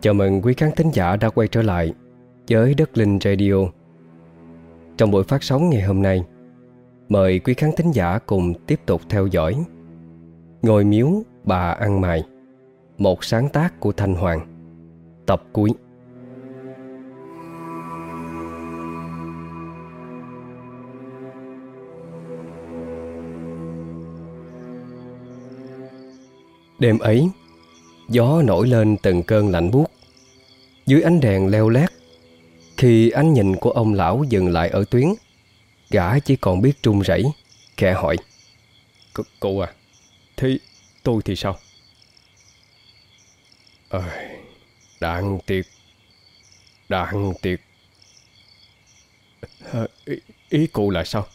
Chào mừng quý khán thính giả đã quay trở lại với Đất Linh Radio. Trong buổi phát sóng ngày hôm nay, mời quý khán thính giả cùng tiếp tục theo dõi ngồi miếu bà ăn mày, một sáng tác của Thanh Hoàng, tập cuối. Đêm ấy, gió nổi lên từng cơn lạnh buốt. Dưới ánh đèn leo lét, khi ánh nhìn của ông lão dừng lại ở tuyến, gã chỉ còn biết trung rẩy, khẽ hỏi. C cô à, thế tôi thì sao? Ờ, đáng tiếc, đáng tiếc. À, ý, ý cụ là sao?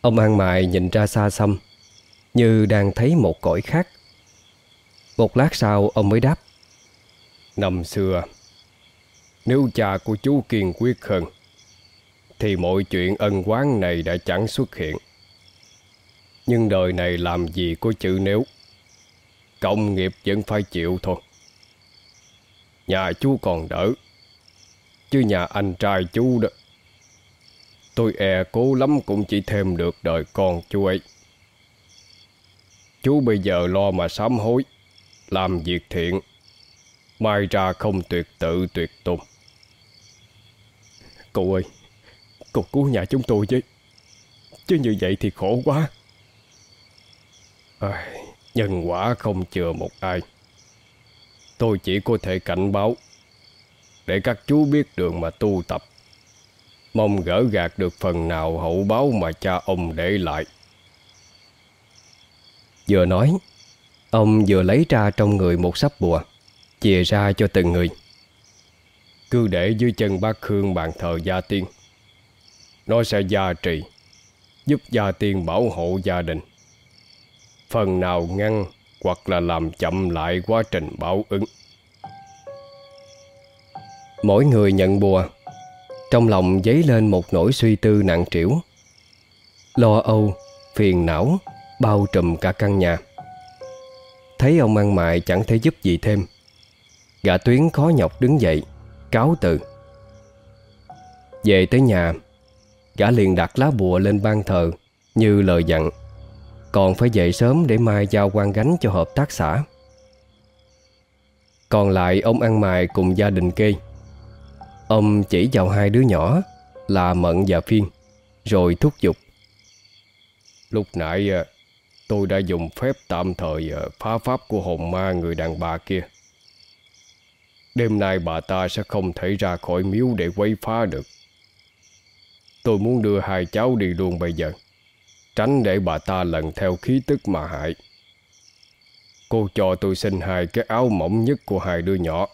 Ông ăn mày nhìn ra xa xăm như đang thấy một cõi khác một lát sau, ông mới đáp. Năm xưa, Nếu cha của chú kiên quyết hơn Thì mọi chuyện ân quán này đã chẳng xuất hiện. Nhưng đời này làm gì có chữ nếu? Công nghiệp vẫn phải chịu thôi. Nhà chú còn đỡ, Chứ nhà anh trai chú đó. Tôi e cố lắm cũng chỉ thêm được đời con chú ấy. Chú bây giờ lo mà sám hối. Làm việc thiện. Mai ra không tuyệt tự tuyệt tùng. Cô ơi Cô cứu nhà chúng tôi chứ Chứ như vậy thì khổ quá. À, Nhân quả không chừa một ai. Tôi chỉ có thể cảnh báo. Để các chú biết đường mà tu tập. Mong gỡ gạt được phần nào hậu báo mà cha ông để lại. Vừa nói Ông vừa lấy ra trong người một sắp bùa Chìa ra cho từng người. Cứ để dưới chân bác Khương bàn thờ gia tiên. Nó sẽ gia trì Giúp gia tiên bảo hộ gia đình. Phần nào ngăn Hoặc là làm chậm lại quá trình báo ứng. Mỗi người nhận bùa Trong lòng dấy lên một nỗi suy tư nặng trĩu. Lo âu, phiền não Bao trùm cả căn nhà. Thấy ông ăn mại chẳng thể giúp gì thêm. Gã Tuyến khó nhọc đứng dậy, Cáo từ. Về tới nhà, Gã liền đặt lá bùa lên ban thờ Như lời dặn. Còn phải dậy sớm để mai giao quan gánh cho hợp tác xã. Còn lại ông ăn mài cùng gia đình kê. Ông chỉ vào hai đứa nhỏ, Là Mận và Phiên, Rồi thúc giục. Lúc nãy à, Tôi đã dùng phép tạm thời ờ, phá pháp của hồn ma người đàn bà kia. Đêm nay bà ta sẽ không thể ra khỏi miếu để quấy phá được. Tôi muốn đưa hai cháu đi luôn bây giờ. Tránh để bà ta lần theo khí tức mà hại. Cô cho tôi xin hai cái áo mỏng nhất của hai đứa nhỏ.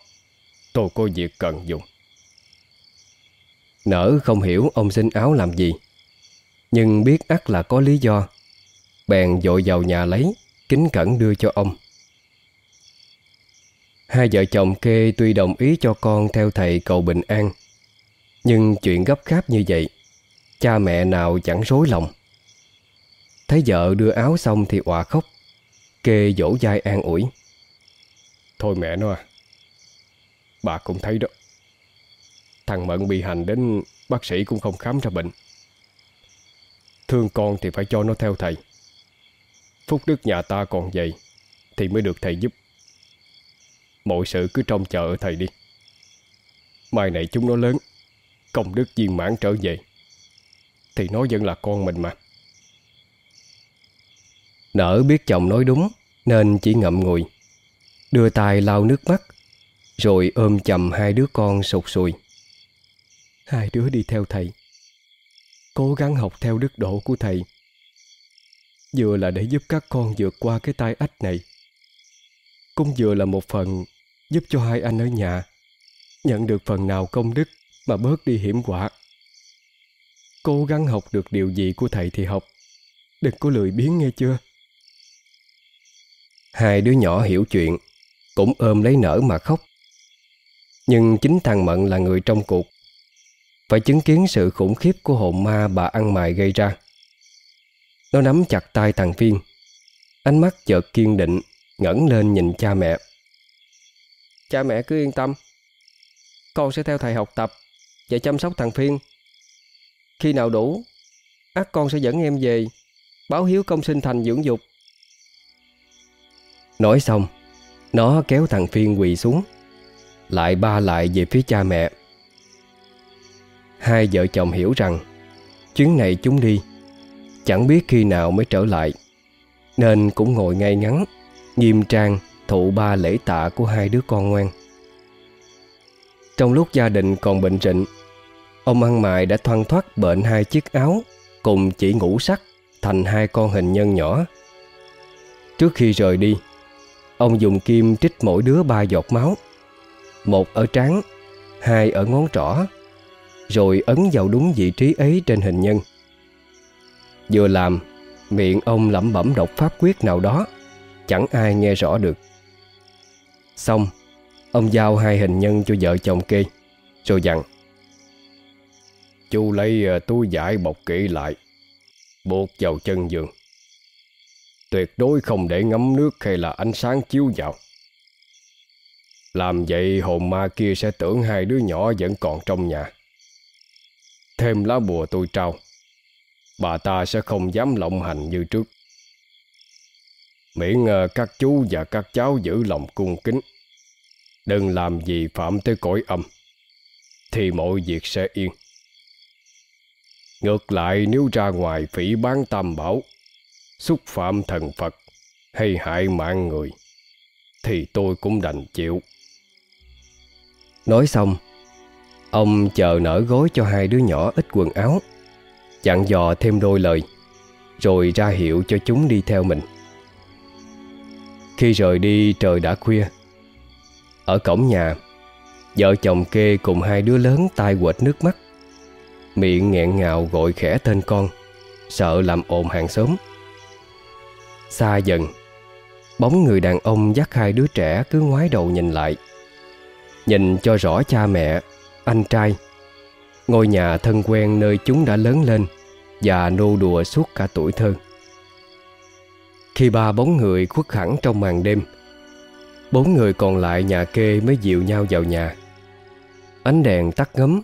Tôi có việc cần dùng. Nở không hiểu ông xin áo làm gì. Nhưng biết ắt là có lý do Bèn dội vào nhà lấy, Kính cẩn đưa cho ông. Hai vợ chồng kê tuy đồng ý cho con theo thầy cầu bình an, Nhưng chuyện gấp gáp như vậy, Cha mẹ nào chẳng rối lòng. Thấy vợ đưa áo xong thì òa khóc, Kê dỗ dai an ủi. Thôi mẹ nó à Bà cũng thấy đó. Thằng Mận bị hành đến, Bác sĩ cũng không khám ra bệnh. Thương con thì phải cho nó theo thầy. Phúc đức nhà ta còn vậy, Thì mới được thầy giúp. Mọi sự cứ trông chờ ở thầy đi. Mai này chúng nó lớn, Công đức viên mãn trở về, Thì nó vẫn là con mình mà. Nở biết chồng nói đúng, Nên chỉ ngậm ngùi, Đưa tay lau nước mắt, Rồi ôm chầm hai đứa con sụt sùi. Hai đứa đi theo thầy, Cố gắng học theo đức độ của thầy. Vừa là để giúp các con vượt qua cái tai ách này. Cũng vừa là một phần giúp cho hai anh ở nhà Nhận được phần nào công đức mà bớt đi hiểm họa. Cố gắng học được điều gì của thầy thì học. Đừng có lười biếng nghe chưa? Hai đứa nhỏ hiểu chuyện, Cũng ôm lấy nở mà khóc. Nhưng chính thằng Mận là người trong cuộc. Phải chứng kiến sự khủng khiếp của hồn ma bà ăn mày gây ra nó nắm chặt tay thằng Phiên. Ánh mắt chợt kiên định, ngẩng lên nhìn cha mẹ. Cha mẹ cứ yên tâm. Con sẽ theo thầy học tập Và chăm sóc thằng Phiên. Khi nào đủ ắt con sẽ dẫn em về, Báo hiếu công sinh thành dưỡng dục. Nói xong, Nó kéo thằng Phiên quỳ xuống, Lại ba lại về phía cha mẹ. Hai vợ chồng hiểu rằng Chuyến này chúng đi Chẳng biết khi nào mới trở lại, Nên cũng ngồi ngay ngắn, Nghiêm trang thụ ba lễ tạ của hai đứa con ngoan. Trong lúc gia đình còn bệnh rịnh, Ông ăn mài đã thoăn thoát bệnh hai chiếc áo Cùng chỉ ngũ sắc Thành hai con hình nhân nhỏ. Trước khi rời đi, Ông dùng kim trích mỗi đứa ba giọt máu, Một ở trán, Hai ở ngón trỏ, Rồi ấn vào đúng vị trí ấy trên hình nhân. Vừa làm, Miệng ông lẩm bẩm đọc pháp quyết nào đó, Chẳng ai nghe rõ được. Xong, Ông giao hai hình nhân cho vợ chồng kê, Rồi dặn, Chú lấy à, túi giải bọc kỹ lại, Buộc vào chân giường. Tuyệt đối không để ngấm nước hay là ánh sáng chiếu vào. Làm vậy hồn ma kia sẽ tưởng hai đứa nhỏ vẫn còn trong nhà. Thêm lá bùa tôi trao. Bà ta sẽ không dám lộng hành như trước. Miễn ờ, các chú và các cháu giữ lòng cung kính. Đừng làm gì phạm tới cõi âm, Thì mọi việc sẽ yên. Ngược lại, nếu ra ngoài phỉ bán tam bảo, Xúc phạm thần Phật Hay hại mạng người, Thì tôi cũng đành chịu. Nói xong, Ông chờ nở gối cho hai đứa nhỏ ít quần áo. Dặn dò thêm đôi lời Rồi ra hiệu cho chúng đi theo mình. Khi rời đi trời đã khuya Ở cổng nhà Vợ chồng kê cùng hai đứa lớn tai quệt nước mắt. Miệng nghẹn ngào gọi khẽ tên con Sợ làm ồn hàng xóm. Xa dần Bóng người đàn ông dắt hai đứa trẻ cứ ngoái đầu nhìn lại Nhìn cho rõ cha mẹ, anh trai Ngôi nhà thân quen nơi chúng đã lớn lên Và nô đùa suốt cả tuổi thơ. Khi ba bóng người khuất hẳn trong màn đêm, Bốn người còn lại nhà kê mới dịu nhau vào nhà. Ánh đèn tắt ngấm,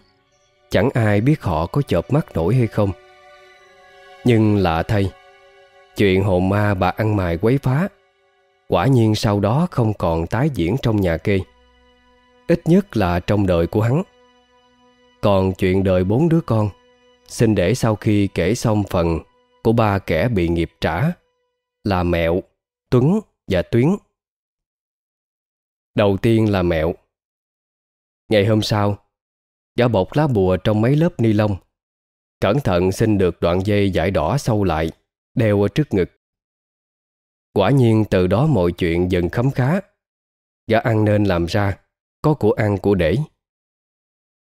Chẳng ai biết họ có chợp mắt nổi hay không. Nhưng lạ thay, Chuyện hồn ma bà ăn mài quấy phá, Quả nhiên sau đó không còn tái diễn trong nhà kê. Ít nhất là trong đời của hắn. Còn chuyện đời bốn đứa con Xin để sau khi kể xong phần Của ba kẻ bị nghiệp trả Là Mẹo, Tuấn và Tuyến. Đầu tiên là Mẹo. Ngày hôm sau Gã bột lá bùa trong mấy lớp ni lông Cẩn thận xin được đoạn dây giải đỏ sâu lại Đeo ở trước ngực. Quả nhiên từ đó mọi chuyện dần khấm khá. Gã ăn nên làm ra Có của ăn của để.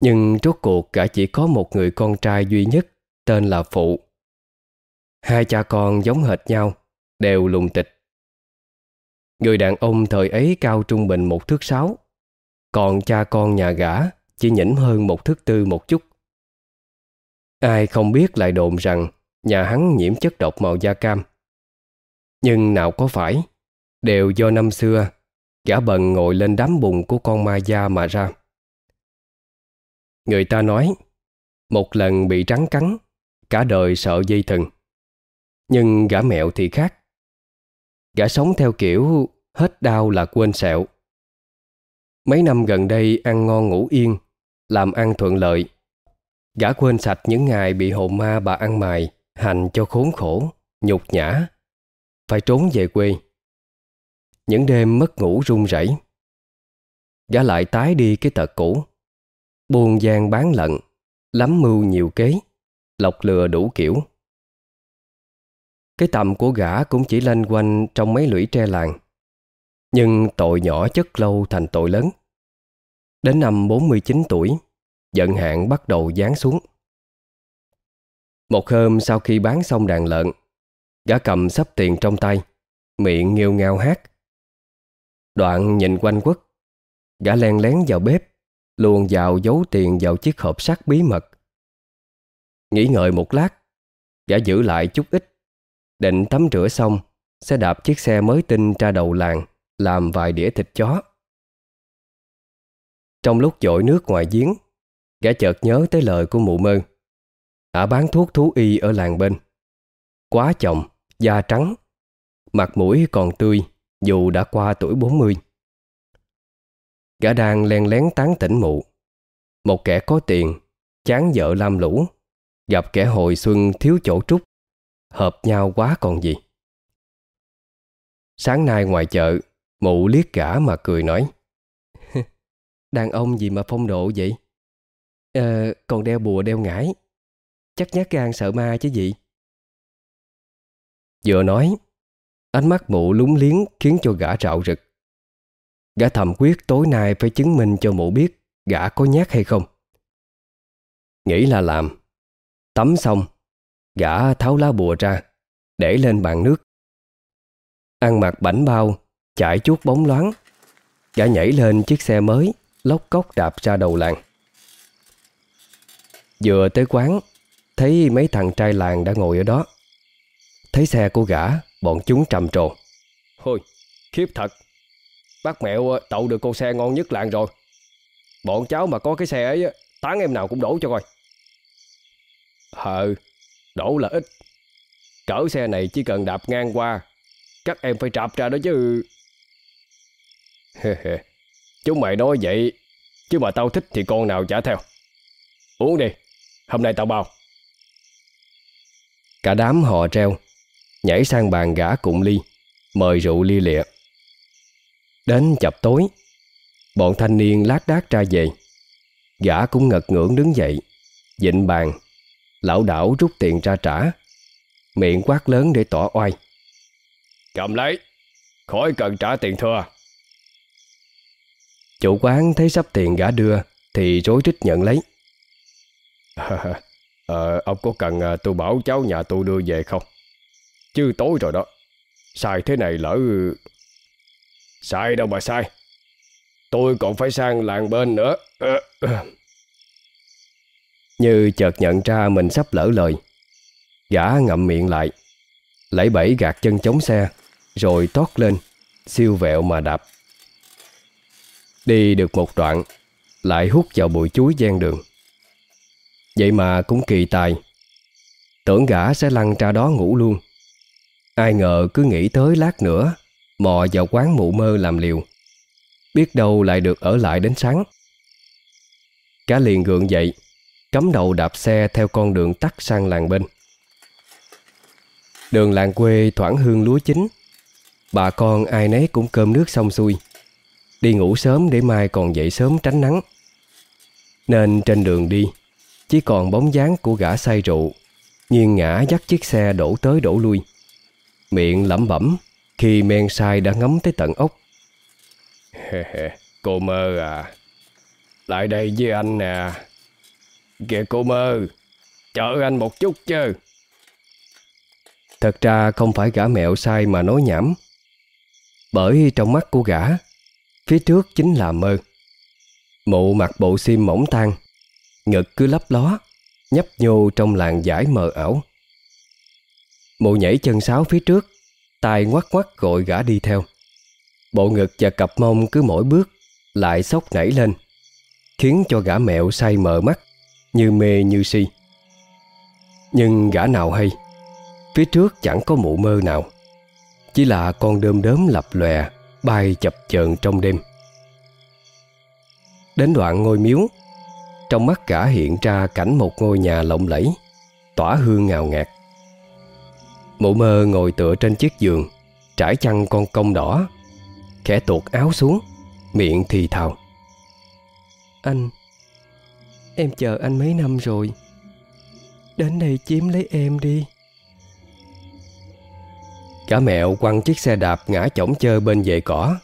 Nhưng rốt cuộc cả chỉ có một người con trai duy nhất Tên là Phụ Hai cha con giống hệt nhau Đều lùng tịch Người đàn ông thời ấy cao trung bình một thước sáu Còn cha con nhà gã chỉ nhỉnh hơn một thước tư một chút. Ai không biết lại đồn rằng nhà hắn nhiễm chất độc màu da cam. Nhưng nào có phải, đều do năm xưa gã bần ngồi lên đám bùn của con ma da mà ra. Người ta nói, một lần bị rắn cắn, cả đời sợ dây thừng. Nhưng gã mẹo thì khác. Gã sống theo kiểu hết đau là quên sẹo. Mấy năm gần đây ăn ngon ngủ yên, làm ăn thuận lợi. Gã quên sạch những ngày bị hồn ma bà ăn mài, hành cho khốn khổ, nhục nhã. Phải trốn về quê. Những đêm mất ngủ run rẩy. Gã lại tái đi cái tật cũ. Buồn gian bán lận, lắm mưu nhiều kế, lọc lừa đủ kiểu. Cái tầm của gã cũng chỉ lanh quanh trong mấy lũy tre làng. Nhưng tội nhỏ chất lâu thành tội lớn. Đến năm 49 tuổi, giận hạn bắt đầu giáng xuống. Một hôm sau khi bán xong đàn lợn, gã cầm sắp tiền trong tay, miệng nghêu ngao hát. Đoạn nhìn quanh quất, gã len lén vào bếp, luồn vào giấu tiền vào chiếc hộp sắt bí mật. Nghĩ ngợi một lát, gã giữ lại chút ít, định tắm rửa xong, sẽ đạp chiếc xe mới tinh ra đầu làng, làm vài đĩa thịt chó. Trong lúc dội nước ngoài giếng Gã chợt nhớ tới lời của mụ mơ Ả bán thuốc thú y ở làng bên Quá chồng, da trắng Mặt mũi còn tươi Dù đã qua tuổi 40 Gã đang len lén tán tỉnh mụ. Một kẻ có tiền, Chán vợ lam lũ, Gặp kẻ hồi xuân thiếu chỗ trúc, Hợp nhau quá còn gì. Sáng nay ngoài chợ, Mụ liếc gã mà cười nói, Đàn ông gì mà phong độ vậy? Ờ còn đeo bùa đeo ngải, Chắc nhát gan sợ ma chứ gì. Vừa nói, Ánh mắt mụ lúng liếng Khiến cho gã rạo rực. Gã thầm quyết tối nay phải chứng minh cho mụ biết Gã có nhát hay không. Nghĩ là làm. Tắm xong, Gã tháo lá bùa ra, Để lên bàn nước. Ăn mặc bảnh bao Chạy chuốt bóng loáng, Gã nhảy lên chiếc xe mới, Lóc cốc đạp ra đầu làng. Vừa tới quán, Thấy mấy thằng trai làng đã ngồi ở đó. Thấy xe của gã, Bọn chúng trầm trồ. Thôi khiếp thật. Bác mẹo tậu được con xe ngon nhất làng rồi. Bọn cháu mà có cái xe ấy Tán em nào cũng đổ cho coi. Hờ, Đổ là ít. Cỡ xe này chỉ cần đạp ngang qua, Các em phải trạp ra đó chứ. Chúng mày nói vậy, Chứ mà tao thích thì con nào trả theo. Uống đi, Hôm nay tao bao. Cả đám họ treo, Nhảy sang bàn gã cụng ly, Mời rượu lia lịa. Đến chập tối Bọn thanh niên lát đác ra về Gã cũng ngật ngưỡng đứng dậy Dịnh bàn Lão đảo rút tiền ra trả Miệng quát lớn để tỏ oai Cầm lấy Khỏi cần trả tiền thừa Chủ quán thấy sắp tiền gã đưa Thì rối rít nhận lấy Ờ, ông có cần à, tôi bảo cháu nhà tôi đưa về không? Chứ tối rồi đó. Sai thế này lỡ... Sai đâu mà sai. Tôi còn phải sang làng bên nữa. Như chợt nhận ra mình sắp lỡ lời. Gã ngậm miệng lại. Lấy bẫy gạt chân chống xe. Rồi tót lên. Siêu vẹo mà đạp. Đi được một đoạn. Lại hút vào bụi chuối gian đường. Vậy mà cũng kỳ tài, Tưởng gã sẽ lăn ra đó ngủ luôn Ai ngờ cứ nghĩ tới lát nữa Mò vào quán mụ mơ làm liều. Biết đâu lại được ở lại đến sáng. Cá liền gượng dậy, Cắm đầu đạp xe theo con đường tắt sang làng bên. Đường làng quê thoảng hương lúa chín, Bà con ai nấy cũng cơm nước xong xuôi. Đi ngủ sớm để mai còn dậy sớm tránh nắng. Nên trên đường đi, chỉ còn bóng dáng của gã say rượu, Nghiêng ngã dắt chiếc xe đổ tới đổ lui. Miệng lẩm bẩm khi men sai đã ngấm tới tận ốc. Cô mơ à. Lại đây với anh nè. Kìa cô mơ Chờ anh một chút chứ. Thật ra không phải gã mẹo sai mà nói nhảm. Bởi trong mắt của gã, Phía trước chính là mơ. Mụ mặc bộ sim mỏng tan Ngực cứ lấp ló, Nhấp nhô trong làn giải mờ ảo. Mụ nhảy chân sáo phía trước tay ngoắt ngoắt gọi gã đi theo. Bộ ngực và cặp mông cứ mỗi bước Lại sốc nảy lên, Khiến cho gã mẹo say mờ mắt, Như mê như si. Nhưng gã nào hay, Phía trước chẳng có mụ mơ nào. Chỉ là con đơm đớm lập lòe, Bay chập chờn trong đêm. Đến đoạn ngôi miếu, trong mắt gã hiện ra cảnh một ngôi nhà lộng lẫy, Tỏa hương ngào ngạt. Mụ mơ ngồi tựa trên chiếc giường, Trải chăn con công đỏ, Khẽ tuột áo xuống, Miệng thì thào Anh, Em chờ anh mấy năm rồi, Đến đây chiếm lấy em đi Cả mẹo quăng chiếc xe đạp ngã chỏng chơ bên vệ cỏ,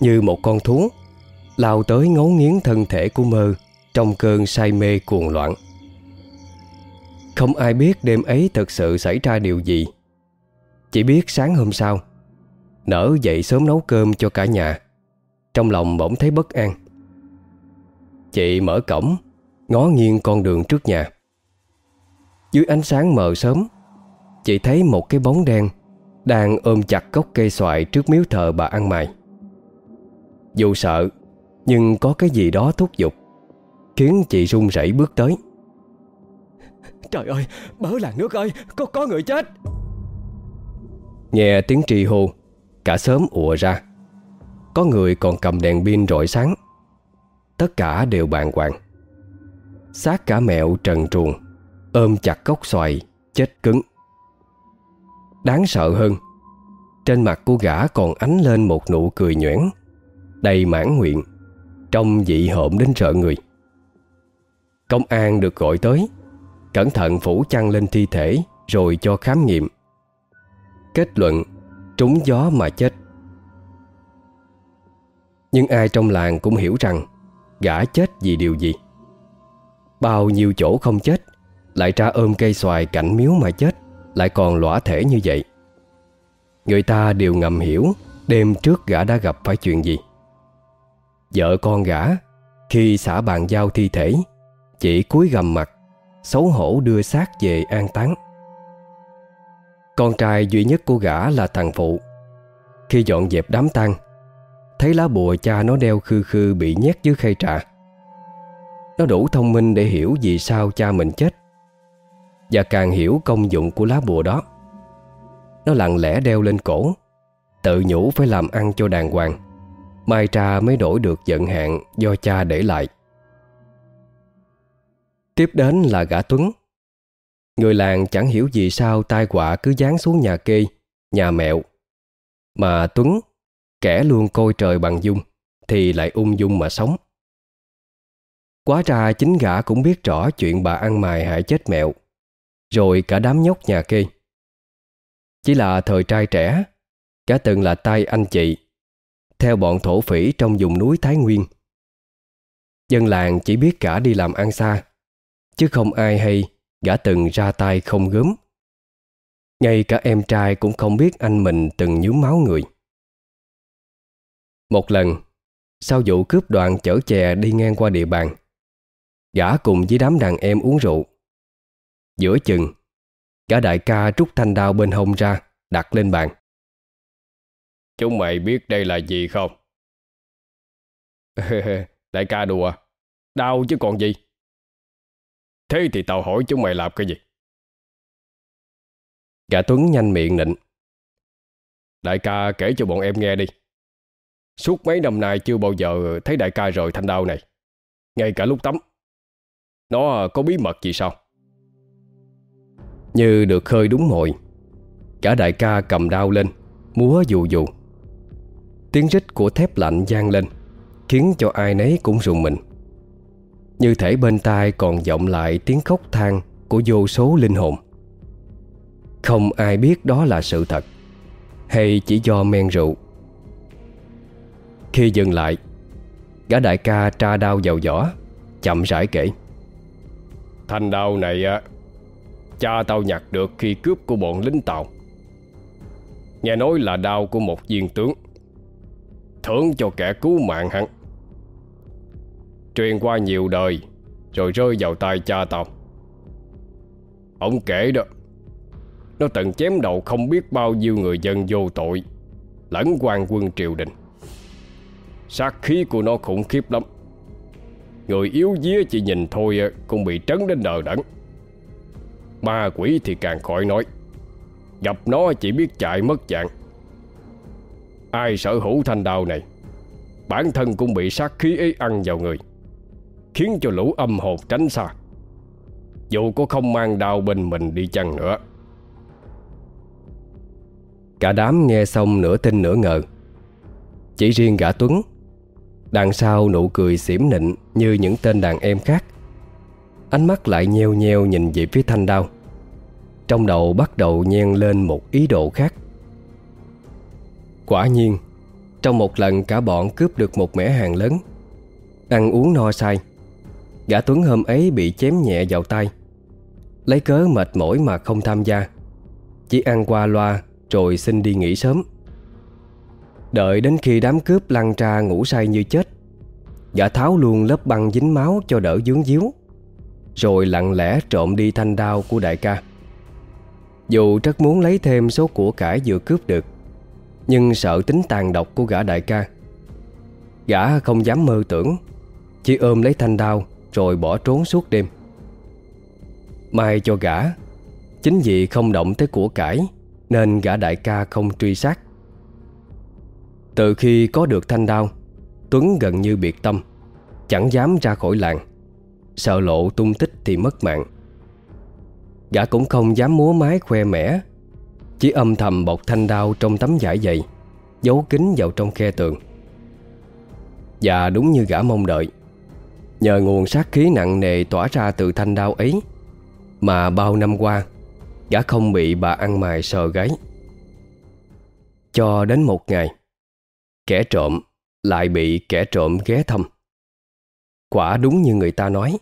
Như một con thú, Lao tới ngấu nghiến thân thể của mơ trong cơn say mê cuồng loạn. Không ai biết đêm ấy thật sự xảy ra điều gì. Chỉ biết sáng hôm sau, nở dậy sớm nấu cơm cho cả nhà. Trong lòng bỗng thấy bất an. Chị mở cổng, ngó nghiêng con đường trước nhà. Dưới ánh sáng mờ sớm, chị thấy một cái bóng đen đang ôm chặt gốc cây xoài trước miếu thờ bà ăn mày. Dù sợ, Nhưng có cái gì đó thúc giục Khiến chị run rẩy bước tới Trời ơi, Bớ làng nước ơi, Có có người chết. Nghe tiếng trì hô Cả sớm ùa ra. Có người còn cầm đèn pin rọi sáng. Tất cả đều bàng hoàng. Xác cả mẹo trần truồng, Ôm chặt gốc xoài, Chết cứng. Đáng sợ hơn, Trên mặt của gã còn ánh lên một nụ cười nhuyễn Đầy mãn nguyện Trông dị hợm đến sợ người. Công an được gọi tới. Cẩn thận phủ chăn lên thi thể, Rồi cho khám nghiệm. Kết luận, Trúng gió mà chết. Nhưng ai trong làng cũng hiểu rằng, Gã chết vì điều gì? Bao nhiêu chỗ không chết, Lại ra ôm cây xoài cảnh miếu mà chết, Lại còn lõa thể như vậy? Người ta đều ngầm hiểu, Đêm trước gã đã gặp phải chuyện gì. Vợ con gã, Khi xả bàn giao thi thể, Chỉ cúi gầm mặt Xấu hổ đưa xác về an táng. Con trai duy nhất của gã là thằng Phụ. Khi dọn dẹp đám tang, Thấy lá bùa cha nó đeo khư khư bị nhét dưới khay trà. Nó đủ thông minh để hiểu vì sao cha mình chết, Và càng hiểu công dụng của lá bùa đó. Nó lặng lẽ đeo lên cổ, Tự nhủ phải làm ăn cho đàng hoàng, Mai trà mới đổi được giận hạn do cha để lại. Tiếp đến là gã Tuấn. Người làng chẳng hiểu vì sao tai họa cứ dán xuống nhà kê, nhà mẹo. Mà Tuấn, kẻ luôn coi trời bằng dung Thì lại ung dung mà sống. Quá ra chính gã cũng biết rõ chuyện bà ăn mài hại chết mẹo Rồi cả đám nhóc nhà kê. Chỉ là thời trai trẻ cả từng là tay anh chị Theo bọn thổ phỉ trong vùng núi Thái Nguyên. Dân làng chỉ biết cả đi làm ăn xa Chứ không ai hay Gã từng ra tay không gớm. Ngay cả em trai cũng không biết anh mình từng nhúm máu người. Một lần Sau vụ cướp đoàn chở chè đi ngang qua địa bàn Gã cùng với đám đàn em uống rượu. Giữa chừng Gã đại ca rút thanh đao bên hông ra Đặt lên bàn. Chúng mày biết đây là gì không? Đại ca đùa Đau chứ còn gì Thế thì tao hỏi chúng mày làm cái gì? Gã Tuấn nhanh miệng nịnh. Đại ca kể cho bọn em nghe đi. Suốt mấy năm nay chưa bao giờ thấy đại ca rời thanh đao này. Ngay cả lúc tắm. Nó có bí mật gì sao? Như được khơi đúng mồi, Cả đại ca cầm đao lên, Múa dù dù. Tiếng rít của thép lạnh gian lên, Khiến cho ai nấy cũng rùng mình. Như thể bên tai còn vọng lại tiếng khóc than Của vô số linh hồn. Không ai biết đó là sự thật, Hay chỉ do men rượu. Khi dừng lại, Gã đại ca tra đao vào vỏ Chậm rãi kể. Thanh đao này á, Cha tao nhặt được khi cướp của bọn lính tàu. Nghe nói là đao của một viên tướng. Thưởng cho kẻ cứu mạng hắn. Truyền qua nhiều đời, Rồi rơi vào tay cha tao Ông kể đó, Nó từng chém đầu không biết bao nhiêu người dân vô tội, Lẫn quan quân triều đình. Sát khí của nó khủng khiếp lắm. Người yếu día chỉ nhìn thôi à, Cũng bị trấn đến đờ đẫn. Ma quỷ thì càng khỏi nói, Gặp nó chỉ biết chạy mất dạng. Ai sở hữu thanh đao này, Bản thân cũng bị sát khí ấy ăn vào người. Khiến cho lũ âm hồn tránh xa. Dù có không mang đao bên mình đi chăng nữa. Cả đám nghe xong nửa tin nửa ngờ. Chỉ riêng gã Tuấn, Đằng sau nụ cười xỉm nịnh Như những tên đàn em khác, Ánh mắt lại nheo nheo nhìn về phía thanh đao. Trong đầu bắt đầu nhen lên một ý đồ khác. Quả nhiên, Trong một lần cả bọn cướp được một mẻ hàng lớn, Ăn uống no say Gã Tuấn hôm ấy bị chém nhẹ vào tay. Lấy cớ mệt mỏi mà không tham gia. Chỉ ăn qua loa Rồi xin đi nghỉ sớm. Đợi đến khi đám cướp lăn ra ngủ say như chết, Gã tháo luôn lớp băng dính máu cho đỡ dướng díu Rồi lặng lẽ trộm đi thanh đao của đại ca. Dù rất muốn lấy thêm số của cải vừa cướp được, Nhưng sợ tính tàn độc của gã đại ca. Gã không dám mơ tưởng, Chỉ ôm lấy thanh đao rồi bỏ trốn suốt đêm. Mai cho gã, Chính vì không động tới của cải Nên gã đại ca không truy sát. Từ khi có được thanh đao, Tuấn gần như biệt tâm, Chẳng dám ra khỏi làng, Sợ lộ tung tích thì mất mạng. Gã cũng không dám múa mái khoe mẽ, Chỉ âm thầm bọc thanh đao trong tấm vải dày, Giấu kín vào trong khe tường. Và đúng như gã mong đợi Nhờ nguồn sát khí nặng nề tỏa ra từ thanh đao ấy Mà bao năm qua Gã không bị bà ăn mài sờ gáy. Cho đến một ngày, Kẻ trộm lại bị kẻ trộm ghé thăm. Quả đúng như người ta nói,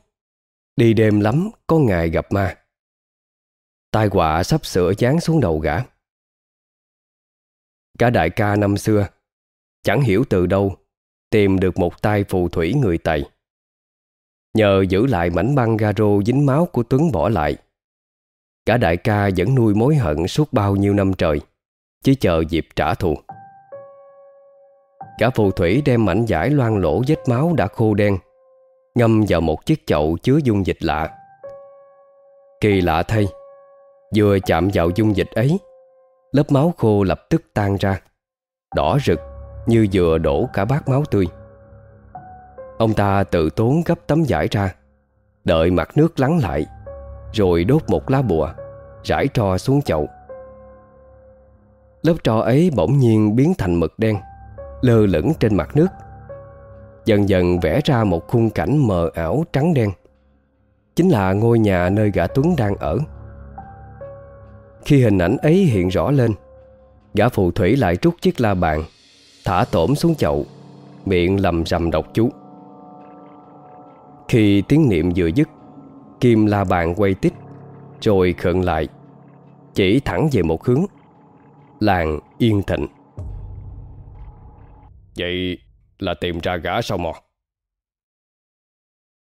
Đi đêm lắm có ngày gặp ma. Tai họa sắp sửa giáng xuống đầu gã. Cả đại ca năm xưa Chẳng hiểu từ đâu Tìm được một tay phù thủy người Tày. Nhờ giữ lại mảnh băng garo dính máu của Tuấn bỏ lại. Cả đại ca vẫn nuôi mối hận suốt bao nhiêu năm trời Chỉ chờ dịp trả thù. Cả phù thủy đem mảnh giải loang lỗ vết máu đã khô đen, Ngâm vào một chiếc chậu chứa dung dịch lạ. Kỳ lạ thay, Vừa chạm vào dung dịch ấy, Lớp máu khô lập tức tan ra, Đỏ rực Như vừa đổ cả bát máu tươi. Ông ta tự tốn gấp tấm vải ra, Đợi mặt nước lắng lại, Rồi đốt một lá bùa, Rải tro xuống chậu. Lớp tro ấy bỗng nhiên biến thành mực đen, Lơ lửng trên mặt nước. Dần dần vẽ ra một khung cảnh mờ ảo trắng đen. Chính là ngôi nhà nơi gã Tuấn đang ở. Khi hình ảnh ấy hiện rõ lên, Gã phù thủy lại trút chiếc la bàn, Thả tổm xuống chậu, Miệng lầm rầm đọc chú. Khi tiếng niệm vừa dứt, Kim la bàn quay tích Rồi khựng lại, Chỉ thẳng về một hướng, Làng yên thịnh Vậy là tìm ra gã sao mò?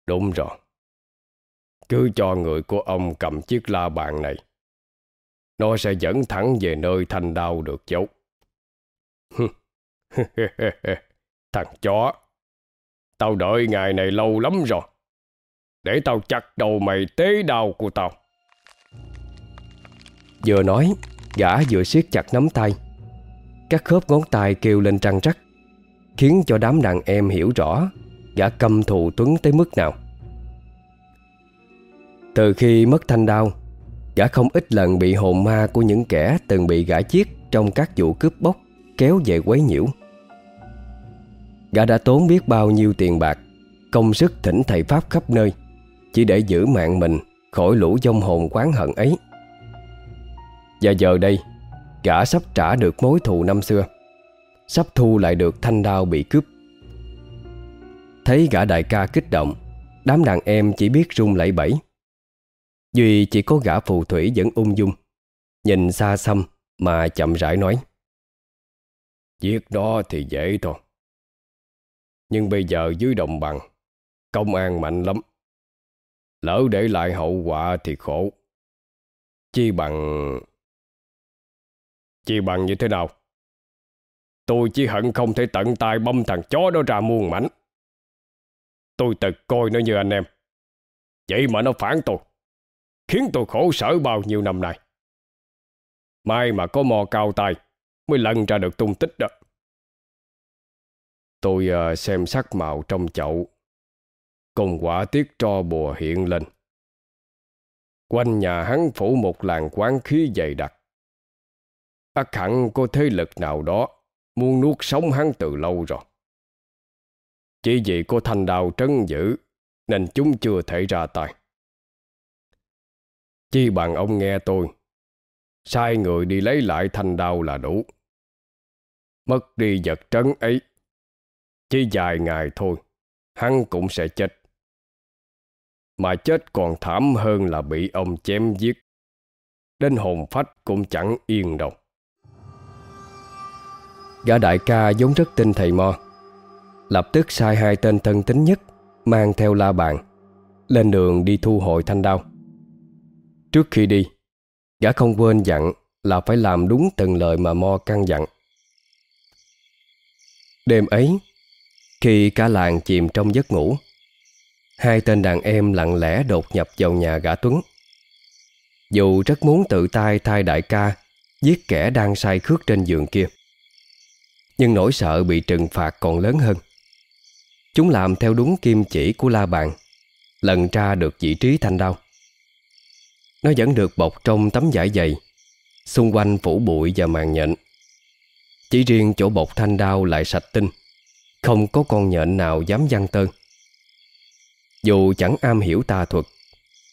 Đúng rồi. Cứ cho người của ông cầm chiếc la bàn này. Nó sẽ dẫn thẳng về nơi thanh đao được giấu. Thằng chó. Tao đợi ngày này lâu lắm rồi. Để tao chặt đầu mày tế đào của tao. Vừa nói, gã vừa siết chặt nắm tay. Các khớp ngón tay kêu lên trăng trắc. Khiến cho đám đàn em hiểu rõ Gã căm thù Tuấn tới mức nào Từ khi mất thanh đao Gã không ít lần bị hồn ma của những kẻ từng bị gã giết Trong các vụ cướp bóc Kéo về quấy nhiễu Gã đã tốn biết bao nhiêu tiền bạc Công sức thỉnh thầy Pháp khắp nơi chỉ để giữ mạng mình Khỏi lũ dông hồn quán hận ấy. Và giờ đây, Gã sắp trả được mối thù năm xưa, Sắp thu lại được thanh đao bị cướp. Thấy gã đại ca kích động, Đám đàn em chỉ biết run lẩy bẩy. Duy chỉ có gã phù thủy vẫn ung dung, Nhìn xa xăm mà chậm rãi nói Giết đó thì dễ thôi. Nhưng bây giờ dưới đồng bằng, Công an mạnh lắm. Lỡ để lại hậu quả thì khổ Chi bằng Chi bằng như thế nào Tôi chỉ hận không thể tận tay băm thằng chó đó ra muôn mảnh. Tôi tự coi nó như anh em. Vậy mà nó phản tôi. Khiến tôi khổ sở bao nhiêu năm nay. May mà có mò cao tay mới lần ra được tung tích đó. Tôi uh, xem sắc màu trong chậu. Cùng quả tiết tro bùa hiện lên. Quanh nhà hắn phủ một làng quán khí dày đặc. ác hẳn có thế lực nào đó muốn nuốt sống hắn từ lâu rồi. Chỉ vì cô thanh đào trấn giữ nên chúng chưa thể ra tay. Chi bằng ông nghe tôi, sai người đi lấy lại thanh đao là đủ. Mất đi vật trấn ấy, chỉ vài ngày thôi, hắn cũng sẽ chết. Mà chết còn thảm hơn là bị ông chém giết. Đến hồn phách cũng chẳng yên đâu. Gã đại ca vốn rất tin thầy Mo Lập tức sai hai tên thân tín nhất, Mang theo la bàn, Lên đường đi thu hồi thanh đao Trước khi đi, Gã không quên dặn Là phải làm đúng từng lời mà Mo căn dặn Đêm ấy, Khi cả làng chìm trong giấc ngủ Hai tên đàn em lặng lẽ đột nhập vào nhà gã Tuấn. Dù rất muốn tự tay thay đại ca, Giết kẻ đang say khước trên giường kia, Nhưng nỗi sợ bị trừng phạt còn lớn hơn. Chúng làm theo đúng kim chỉ của la bàn, Lần ra được vị trí thanh đao. Nó vẫn được bọc trong tấm vải dày, Xung quanh phủ bụi và màn nhện. Chỉ riêng chỗ bọc thanh đao lại sạch tinh, Không có con nhện nào dám văng tơn. Dù chẳng am hiểu tà thuật,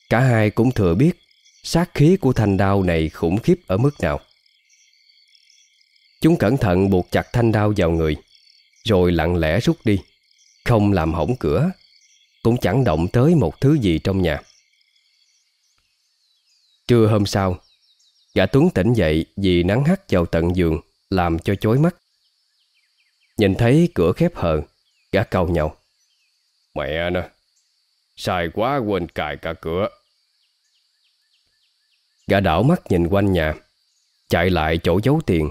Cả hai cũng thừa biết Sát khí của thanh đao này khủng khiếp ở mức nào. Chúng cẩn thận buộc chặt thanh đao vào người, Rồi lặng lẽ rút đi, Không làm hỏng cửa, Cũng chẳng động tới một thứ gì trong nhà. Trưa hôm sau, Gã Tuấn tỉnh dậy vì nắng hắt vào tận giường, Làm cho chói mắt. Nhìn thấy cửa khép hờ, Gã cầu nhau, Mẹ nè Sai quá, quên cài cả cửa. Gã đảo mắt nhìn quanh nhà, Chạy lại chỗ giấu tiền.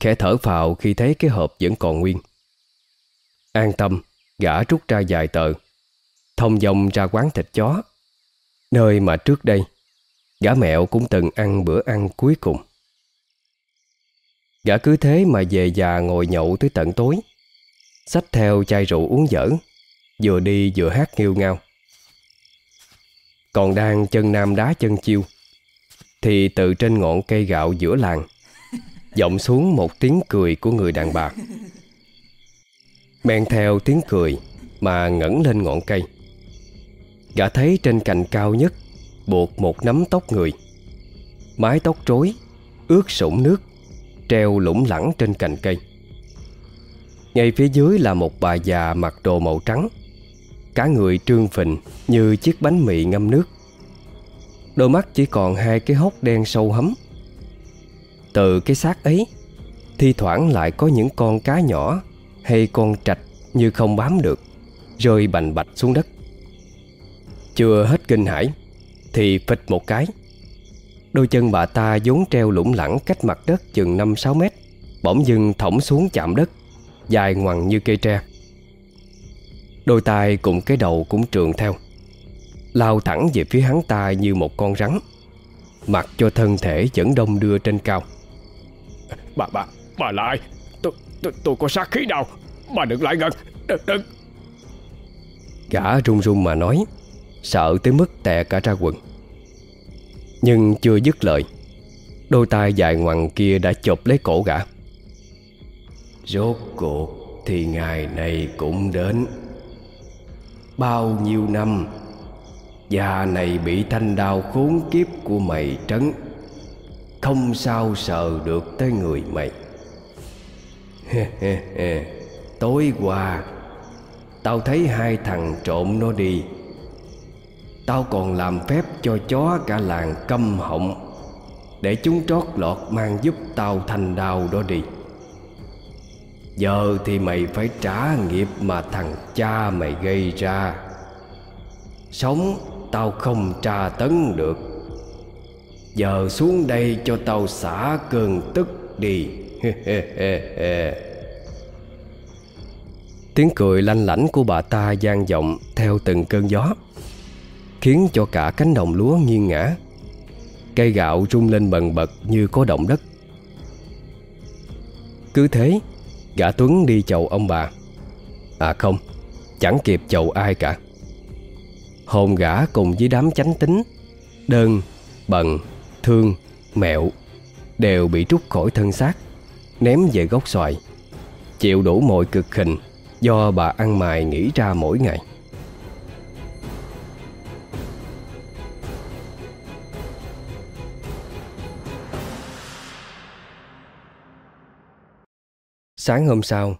Khẽ thở phào khi thấy cái hộp vẫn còn nguyên. An tâm, Gã rút ra vài tờ, Thông dòng ra quán thịt chó. Nơi mà trước đây, Gã mẹo cũng từng ăn bữa ăn cuối cùng. Gã cứ thế mà về già ngồi nhậu tới tận tối, Xách theo chai rượu uống dở. Vừa đi vừa hát nghêu ngao. Còn đang chân nam đá chân chiêu, Thì từ trên ngọn cây gạo giữa làng, vọng xuống một tiếng cười của người đàn bà. Men theo tiếng cười Mà ngẩng lên ngọn cây, Gã thấy trên cành cao nhất Buộc một nắm tóc người, Mái tóc rối Ướt sũng nước, Treo lủng lẳng trên cành cây. Ngay phía dưới là một bà già mặc đồ màu trắng Cả người trương phình Như chiếc bánh mì ngâm nước. Đôi mắt chỉ còn hai cái hốc đen sâu hấm. Từ cái xác ấy, Thi thoảng lại có những con cá nhỏ Hay con trạch như không bám được, Rơi bành bạch xuống đất. Chưa hết kinh hãi, Thì phịch một cái. Đôi chân bà ta vốn treo lủng lẳng cách mặt đất chừng 5-6 mét, Bỗng dưng thõng xuống chạm đất, Dài ngoằng như cây tre. Đôi tay cùng cái đầu cũng trường theo. Lao thẳng về phía hắn ta như một con rắn. Mặc cho thân thể vẫn đông đưa trên cao. Bà, bà, bà lại Tôi, tôi, tôi có sát khí nào? Bà đừng lại gần Đừng, đừng. Gã run run mà nói Sợ tới mức tè cả ra quần. Nhưng chưa dứt lời Đôi tay dài ngoằng kia đã chộp lấy cổ gã. Rốt cuộc thì ngày này cũng đến Bao nhiêu năm, Già này bị thanh đao khốn kiếp của mày trấn, không sao sợ được tới người mày. Tối qua, Tao thấy hai thằng trộm nó đi. Tao còn làm phép cho chó cả làng câm họng, Để chúng trót lọt mang giúp tao thanh đào đó đi. Giờ thì mày phải trả nghiệp mà thằng cha mày gây ra. Sống, tao không tra tấn được. Giờ xuống đây cho tao xả cơn tức đi. Tiếng cười lanh lảnh của bà ta gian vọng theo từng cơn gió, Khiến cho cả cánh đồng lúa nghiêng ngã Cây gạo rung lên bần bật như có động đất. Cứ thế Gã Tuấn đi chầu ông bà À không Chẳng kịp chầu ai cả Hồn gã cùng với đám chánh tính Đơn, bần, thương, mẹo đều bị trút khỏi thân xác, ném về gốc xoài, chịu đủ mọi cực hình do bà ăn mài nghĩ ra mỗi ngày. Sáng hôm sau,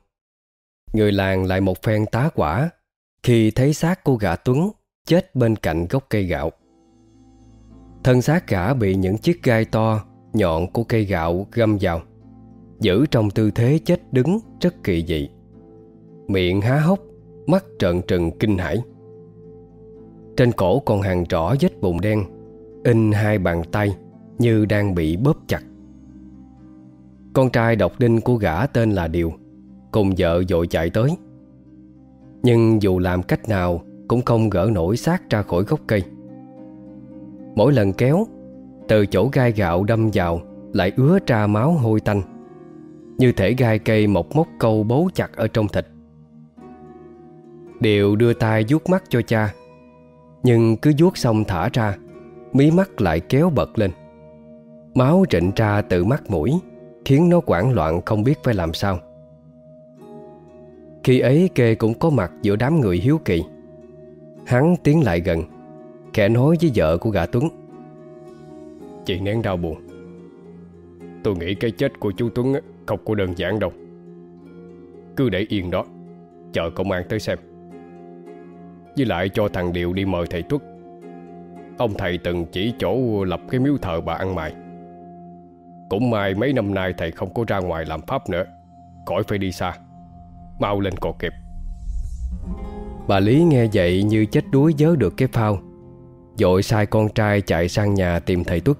người làng lại một phen tá quả khi thấy xác cô gã Tuấn chết bên cạnh gốc cây gạo. Thân xác gã bị những chiếc gai to Nhọn của cây gạo găm vào Giữ trong tư thế chết đứng Rất kỳ dị. Miệng há hốc Mắt trợn trừng kinh hãi. Trên cổ còn hàng rõ vết bùn đen In hai bàn tay Như đang bị bóp chặt. Con trai độc đinh của gã tên là Điều. Cùng vợ dội chạy tới. Nhưng dù làm cách nào Cũng không gỡ nổi xác ra khỏi gốc cây. Mỗi lần kéo, Từ chỗ gai gạo đâm vào Lại ứa ra máu hôi tanh, Như thể gai cây một mốc câu bấu chặt ở trong thịt. Điều đưa tay vuốt mắt cho cha, Nhưng cứ vuốt xong thả ra, Mí mắt lại kéo bật lên. Máu trịnh ra từ mắt mũi. Khiến nó quảng loạn không biết phải làm sao. Khi ấy kê cũng có mặt giữa đám người hiếu kỳ. Hắn tiến lại gần Kẻ nói với vợ của gã Tuấn. Chị nén đau buồn. Tôi nghĩ cái chết của chú Tuấn Không có đơn giản đâu. Cứ để yên đó Chờ công an tới xem. Với lại cho thằng Điều đi mời thầy Tuất. Ông thầy từng chỉ chỗ lập cái miếu thờ bà ăn mày. Cũng may mấy năm nay thầy không có ra ngoài làm pháp nữa. Khỏi phải đi xa. Mau lên cột kịp. Bà Lý nghe vậy như chết đuối dớ được cái phao. Dội sai con trai chạy sang nhà tìm thầy Tuất.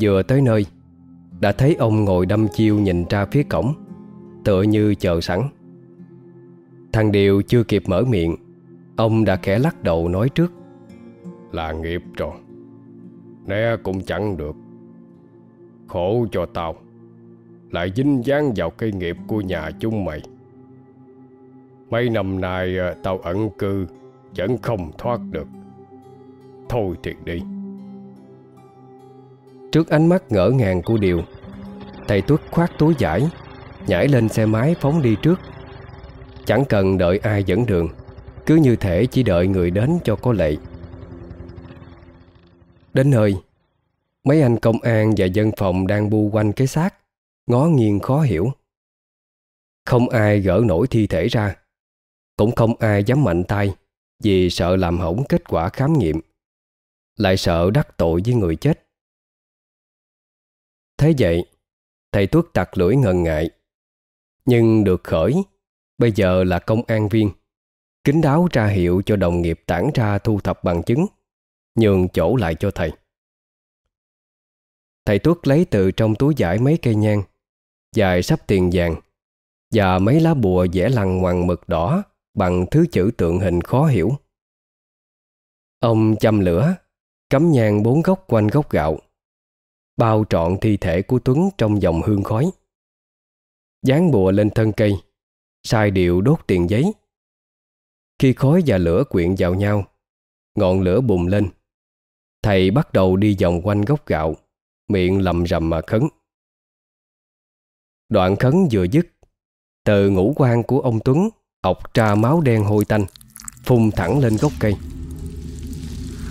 Vừa tới nơi, Đã thấy ông ngồi đâm chiêu nhìn ra phía cổng, Tựa như chờ sẵn. Thằng Điều chưa kịp mở miệng, Ông đã khẽ lắc đầu nói trước. Là nghiệp rồi. Né cũng chẳng được. Khổ cho tao. Lại dính dáng vào cây nghiệp của nhà chúng mày. Mấy năm nay à, tao ẩn cư, Vẫn không thoát được. Thôi thiệt đi. Trước ánh mắt ngỡ ngàng của Điều, Thầy Tuất khoát túi giải, Nhảy lên xe máy phóng đi trước. Chẳng cần đợi ai dẫn đường, Cứ như thể chỉ đợi người đến cho có lệ. Đến nơi Mấy anh công an và dân phòng đang bu quanh cái xác, Ngó nghiêng khó hiểu. Không ai gỡ nổi thi thể ra, Cũng không ai dám mạnh tay Vì sợ làm hỏng kết quả khám nghiệm, Lại sợ đắc tội với người chết. Thế vậy, Thầy Tuất tặc lưỡi ngần ngại, Nhưng được khởi, Bây giờ là công an viên Kính đáo ra hiệu cho đồng nghiệp tản ra thu thập bằng chứng, Nhường chỗ lại cho thầy. Thầy Tuất lấy từ trong túi giải mấy cây nhang, Dài sắp tiền vàng, Và mấy lá bùa vẽ lằn ngoằn mực đỏ Bằng thứ chữ tượng hình khó hiểu. Ông châm lửa, Cắm nhang bốn góc quanh gốc gạo, Bao trọn thi thể của Tuấn trong dòng hương khói. Dán bùa lên thân cây, Sai điệu đốt tiền giấy. Khi khói và lửa quyện vào nhau, Ngọn lửa bùng lên. Thầy bắt đầu đi vòng quanh gốc gạo. Miệng lầm rầm mà khấn. Đoạn khấn vừa dứt Từ ngũ quan của ông Tuấn ọc tra máu đen hôi tanh, Phun thẳng lên gốc cây.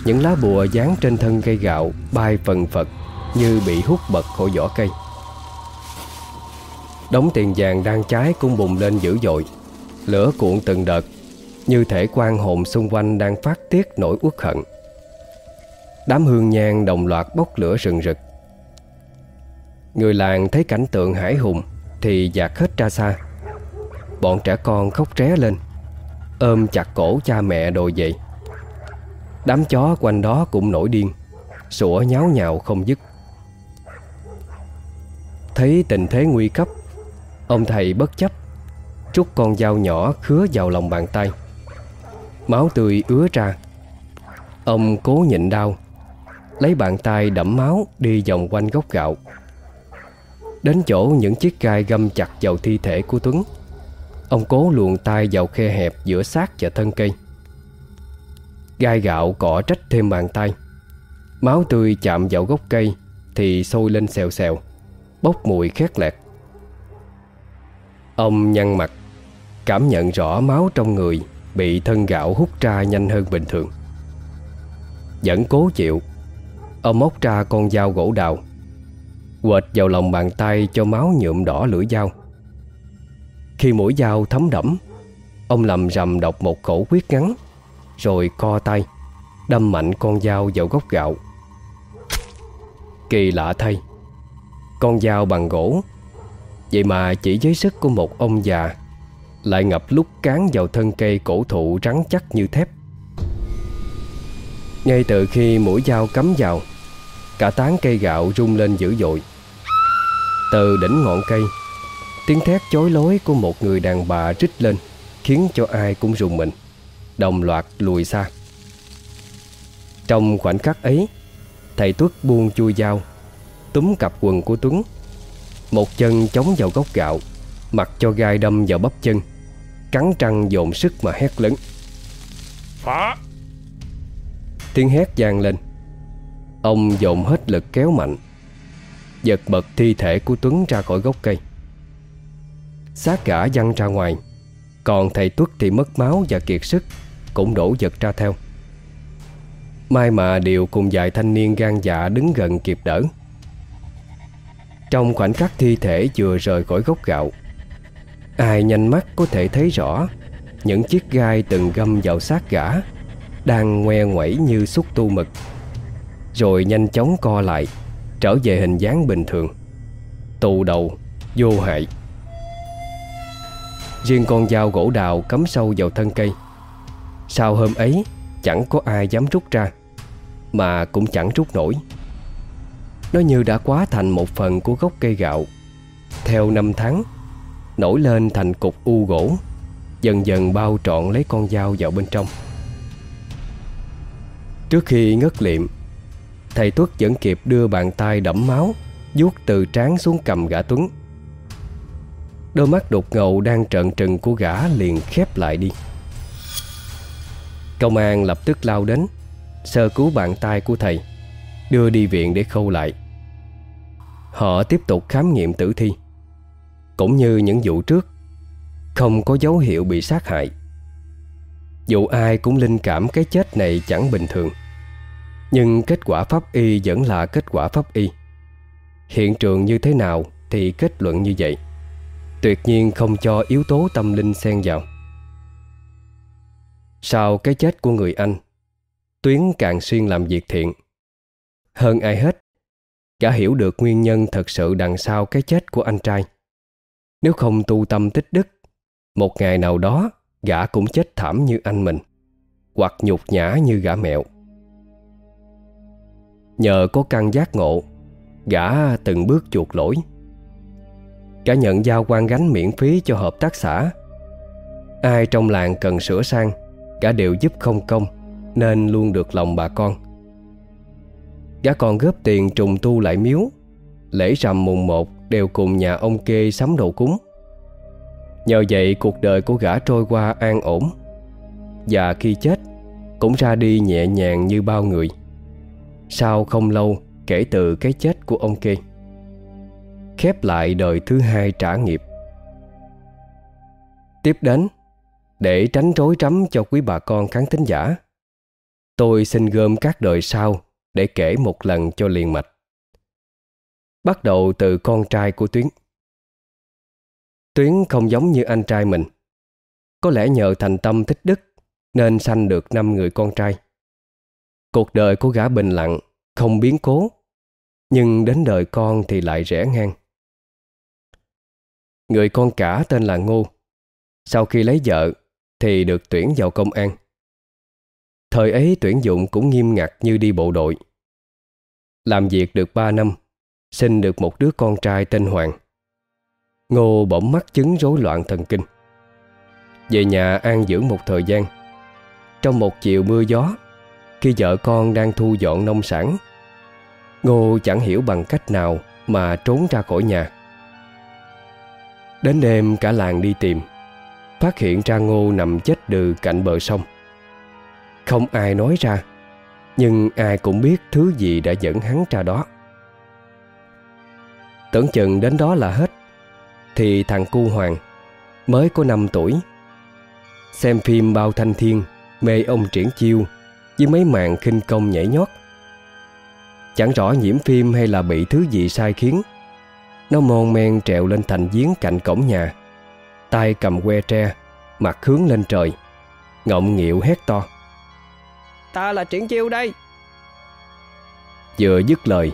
Những lá bùa dán trên thân cây gạo Bay phần phật Như bị hút bật khỏi vỏ cây. Đống tiền vàng đang cháy cũng bùng lên dữ dội, Lửa cuộn từng đợt, Như thể quan hồn xung quanh đang phát tiết nỗi uất hận. Đám hương nhang đồng loạt bốc lửa rừng rực. Người làng thấy cảnh tượng hải hùng Thì dạt hết ra xa. Bọn trẻ con khóc ré lên, Ôm chặt cổ cha mẹ đồi dậy. Đám chó quanh đó cũng nổi điên, Sủa nháo nhào không dứt. Thấy tình thế nguy cấp, Ông thầy bất chấp, Trút con dao nhỏ khứa vào lòng bàn tay. Máu tươi ứa ra. Ông cố nhịn đau, Lấy bàn tay đẫm máu Đi vòng quanh gốc gạo. Đến chỗ những chiếc gai găm chặt vào thi thể của Tuấn. Ông cố luồn tay vào khe hẹp giữa xác và thân cây. Gai gạo cỏ trách thêm bàn tay. Máu tươi chạm vào gốc cây Thì sôi lên xèo xèo, Bốc mùi khét lẹt. Ông nhăn mặt, Cảm nhận rõ máu trong người Bị thân gạo hút ra nhanh hơn bình thường. Vẫn cố chịu, Ông móc ra con dao gỗ đào. Quệt vào lòng bàn tay cho máu nhuộm đỏ lưỡi dao. Khi mũi dao thấm đẫm, Ông lầm rầm đọc một khẩu quyết ngắn, Rồi co tay, Đâm mạnh con dao vào gốc gạo. Kỳ lạ thay, Con dao bằng gỗ, Vậy mà chỉ với sức của một ông già, Lại ngập lúc cán vào thân cây cổ thụ rắn chắc như thép. Ngay từ khi mũi dao cắm vào, Cả tán cây gạo rung lên dữ dội. Từ đỉnh ngọn cây Tiếng thét chối lối của một người đàn bà rít lên Khiến cho ai cũng rùng mình Đồng loạt lùi xa. Trong khoảnh khắc ấy Thầy Tuất buông chui dao Túm cặp quần của Tuấn Một chân chống vào gốc gạo Mặc cho gai đâm vào bắp chân Cắn trăng dồn sức mà hét lớn. Phá! Tiếng hét vang lên. Ông dồn hết lực kéo mạnh Giật bật thi thể của Tuấn ra khỏi gốc cây. Xác gã văng ra ngoài, Còn thầy Tuất thì mất máu và kiệt sức, Cũng đổ giật ra theo. Mai mà đều cùng vài thanh niên gan dạ đứng gần kịp đỡ. Trong khoảnh khắc thi thể vừa rời khỏi gốc gạo, Ai nhanh mắt có thể thấy rõ Những chiếc gai từng găm vào xác gã Đang ngoe ngoẩy như xúc tu mực, Rồi nhanh chóng co lại. Trở về hình dáng bình thường. Tù đầu, Vô hại. Riêng con dao gỗ đào cắm sâu vào thân cây. Sau hôm ấy, Chẳng có ai dám rút ra, Mà cũng chẳng rút nổi. Nó như đã quá thành một phần của gốc cây gạo. Theo năm tháng, Nổi lên thành cục u gỗ, Dần dần bao trọn lấy con dao vào bên trong. Trước khi ngất liệm Thầy Tuất vẫn kịp đưa bàn tay đẫm máu, vuốt từ trán xuống cầm gã Tuấn. Đôi mắt đục ngầu đang trợn trừng của gã liền khép lại đi. Công an lập tức lao đến, Sơ cứu bàn tay của thầy, Đưa đi viện để khâu lại. Họ tiếp tục khám nghiệm tử thi. Cũng như những vụ trước, Không có dấu hiệu bị sát hại. Dù ai cũng linh cảm cái chết này chẳng bình thường. Nhưng kết quả pháp y vẫn là kết quả pháp y. Hiện trường như thế nào thì kết luận như vậy. Tuyệt nhiên không cho yếu tố tâm linh xen vào. Sau cái chết của người anh, Tuyến càng xuyên làm việc thiện. Hơn ai hết cả hiểu được nguyên nhân thật sự đằng sau cái chết của anh trai. Nếu không tu tâm tích đức, Một ngày nào đó Gã cũng chết thảm như anh mình, Hoặc nhục nhã như gã mẹo. Nhờ có căn giác ngộ, Gã từng bước chuột lỗi. Cả nhận giao quan gánh miễn phí cho hợp tác xã. Ai trong làng cần sửa sang Cả đều giúp không công, Nên luôn được lòng bà con. Gã còn góp tiền trùng tu lại miếu, Lễ rằm mùng một Đều cùng nhà ông kê sắm đồ cúng. Nhờ vậy, cuộc đời của gã trôi qua an ổn, Và khi chết, Cũng ra đi nhẹ nhàng như bao người. Sau không lâu Kể từ cái chết của ông kê? Khép lại đời thứ hai trả nghiệp. Tiếp đến, Để tránh rối rắm cho quý bà con khán thính giả, Tôi xin gom các đời sau Để kể một lần cho liền mạch. Bắt đầu từ con trai của Tuyến. Tuyến không giống như anh trai mình. Có lẽ nhờ thành tâm thích đức Nên sanh được năm người con trai. Cuộc đời của gã bình lặng, Không biến cố, Nhưng đến đời con thì lại rẽ ngang. Người con cả tên là Ngô. Sau khi lấy vợ Thì được tuyển vào công an. Thời ấy tuyển dụng cũng nghiêm ngặt như đi bộ đội. Làm việc được 3 năm, Sinh được một đứa con trai tên Hoàng. Ngô bỗng mắc chứng rối loạn thần kinh. Về nhà an dưỡng một thời gian. Trong một chiều mưa gió khi vợ con đang thu dọn nông sản. Ngô chẳng hiểu bằng cách nào Mà trốn ra khỏi nhà. Đến đêm cả làng đi tìm, Phát hiện ra ngô nằm chết đừ cạnh bờ sông. Không ai nói ra, Nhưng ai cũng biết thứ gì đã dẫn hắn ra đó. Tưởng chừng đến đó là hết, Thì thằng cu hoàng, Mới có 5 tuổi, Xem phim bao thanh thiên, Mê ông triển chiêu với mấy màn khinh công nhảy nhót. Chẳng rõ nhiễm phim hay là bị thứ gì sai khiến. Nó mòn men trèo lên thành giếng cạnh cổng nhà. Tay cầm que tre Mặt hướng lên trời. Ngọng nghịu hét to. Ta là triển chiêu đây. Vừa dứt lời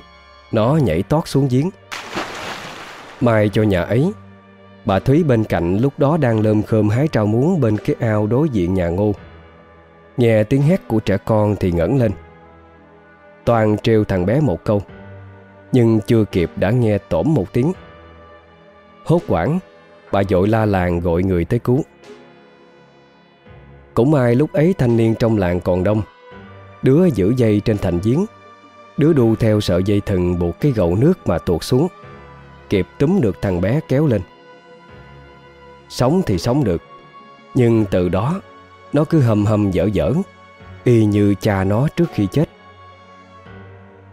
Nó nhảy tót xuống giếng. Mai cho nhà ấy. Bà Thúy bên cạnh lúc đó đang lơm khơm hái trao muống bên cái ao đối diện nhà ngô Nghe tiếng hét của trẻ con thì ngẩng lên. Toàn trêu thằng bé một câu, nhưng chưa kịp đã nghe tổm một tiếng. Hốt quảng Bà dội la làng gọi người tới cứu. Cũng may lúc ấy thanh niên trong làng còn đông, Đứa giữ dây trên thành giếng, Đứa đu theo sợi dây thừng buộc cái gậu nước mà tuột xuống, Kịp túm được thằng bé kéo lên. Sống thì sống được, Nhưng từ đó nó cứ hầm hầm dở dở Y như cha nó trước khi chết.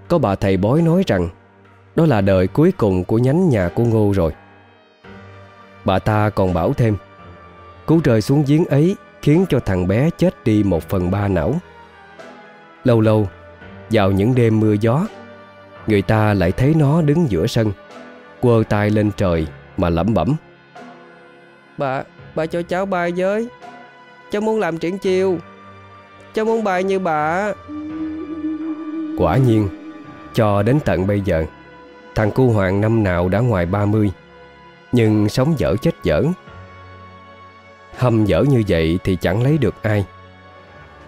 Có bà thầy bói nói rằng Đó là đời cuối cùng của nhánh nhà của Ngô rồi. Bà ta còn bảo thêm Cú rơi xuống giếng ấy Khiến cho thằng bé chết đi một phần ba não. Lâu lâu Vào những đêm mưa gió Người ta lại thấy nó đứng giữa sân Quơ tay lên trời Mà lẩm bẩm. Bà, bà cho cháu bay với. Cháu muốn làm triển chiêu Cháu muốn bài như bà. Quả nhiên, Cho đến tận bây giờ, Thằng cu hoàng năm nào đã ngoài 30 Nhưng sống dở chết dở. Hâm dở như vậy thì chẳng lấy được ai.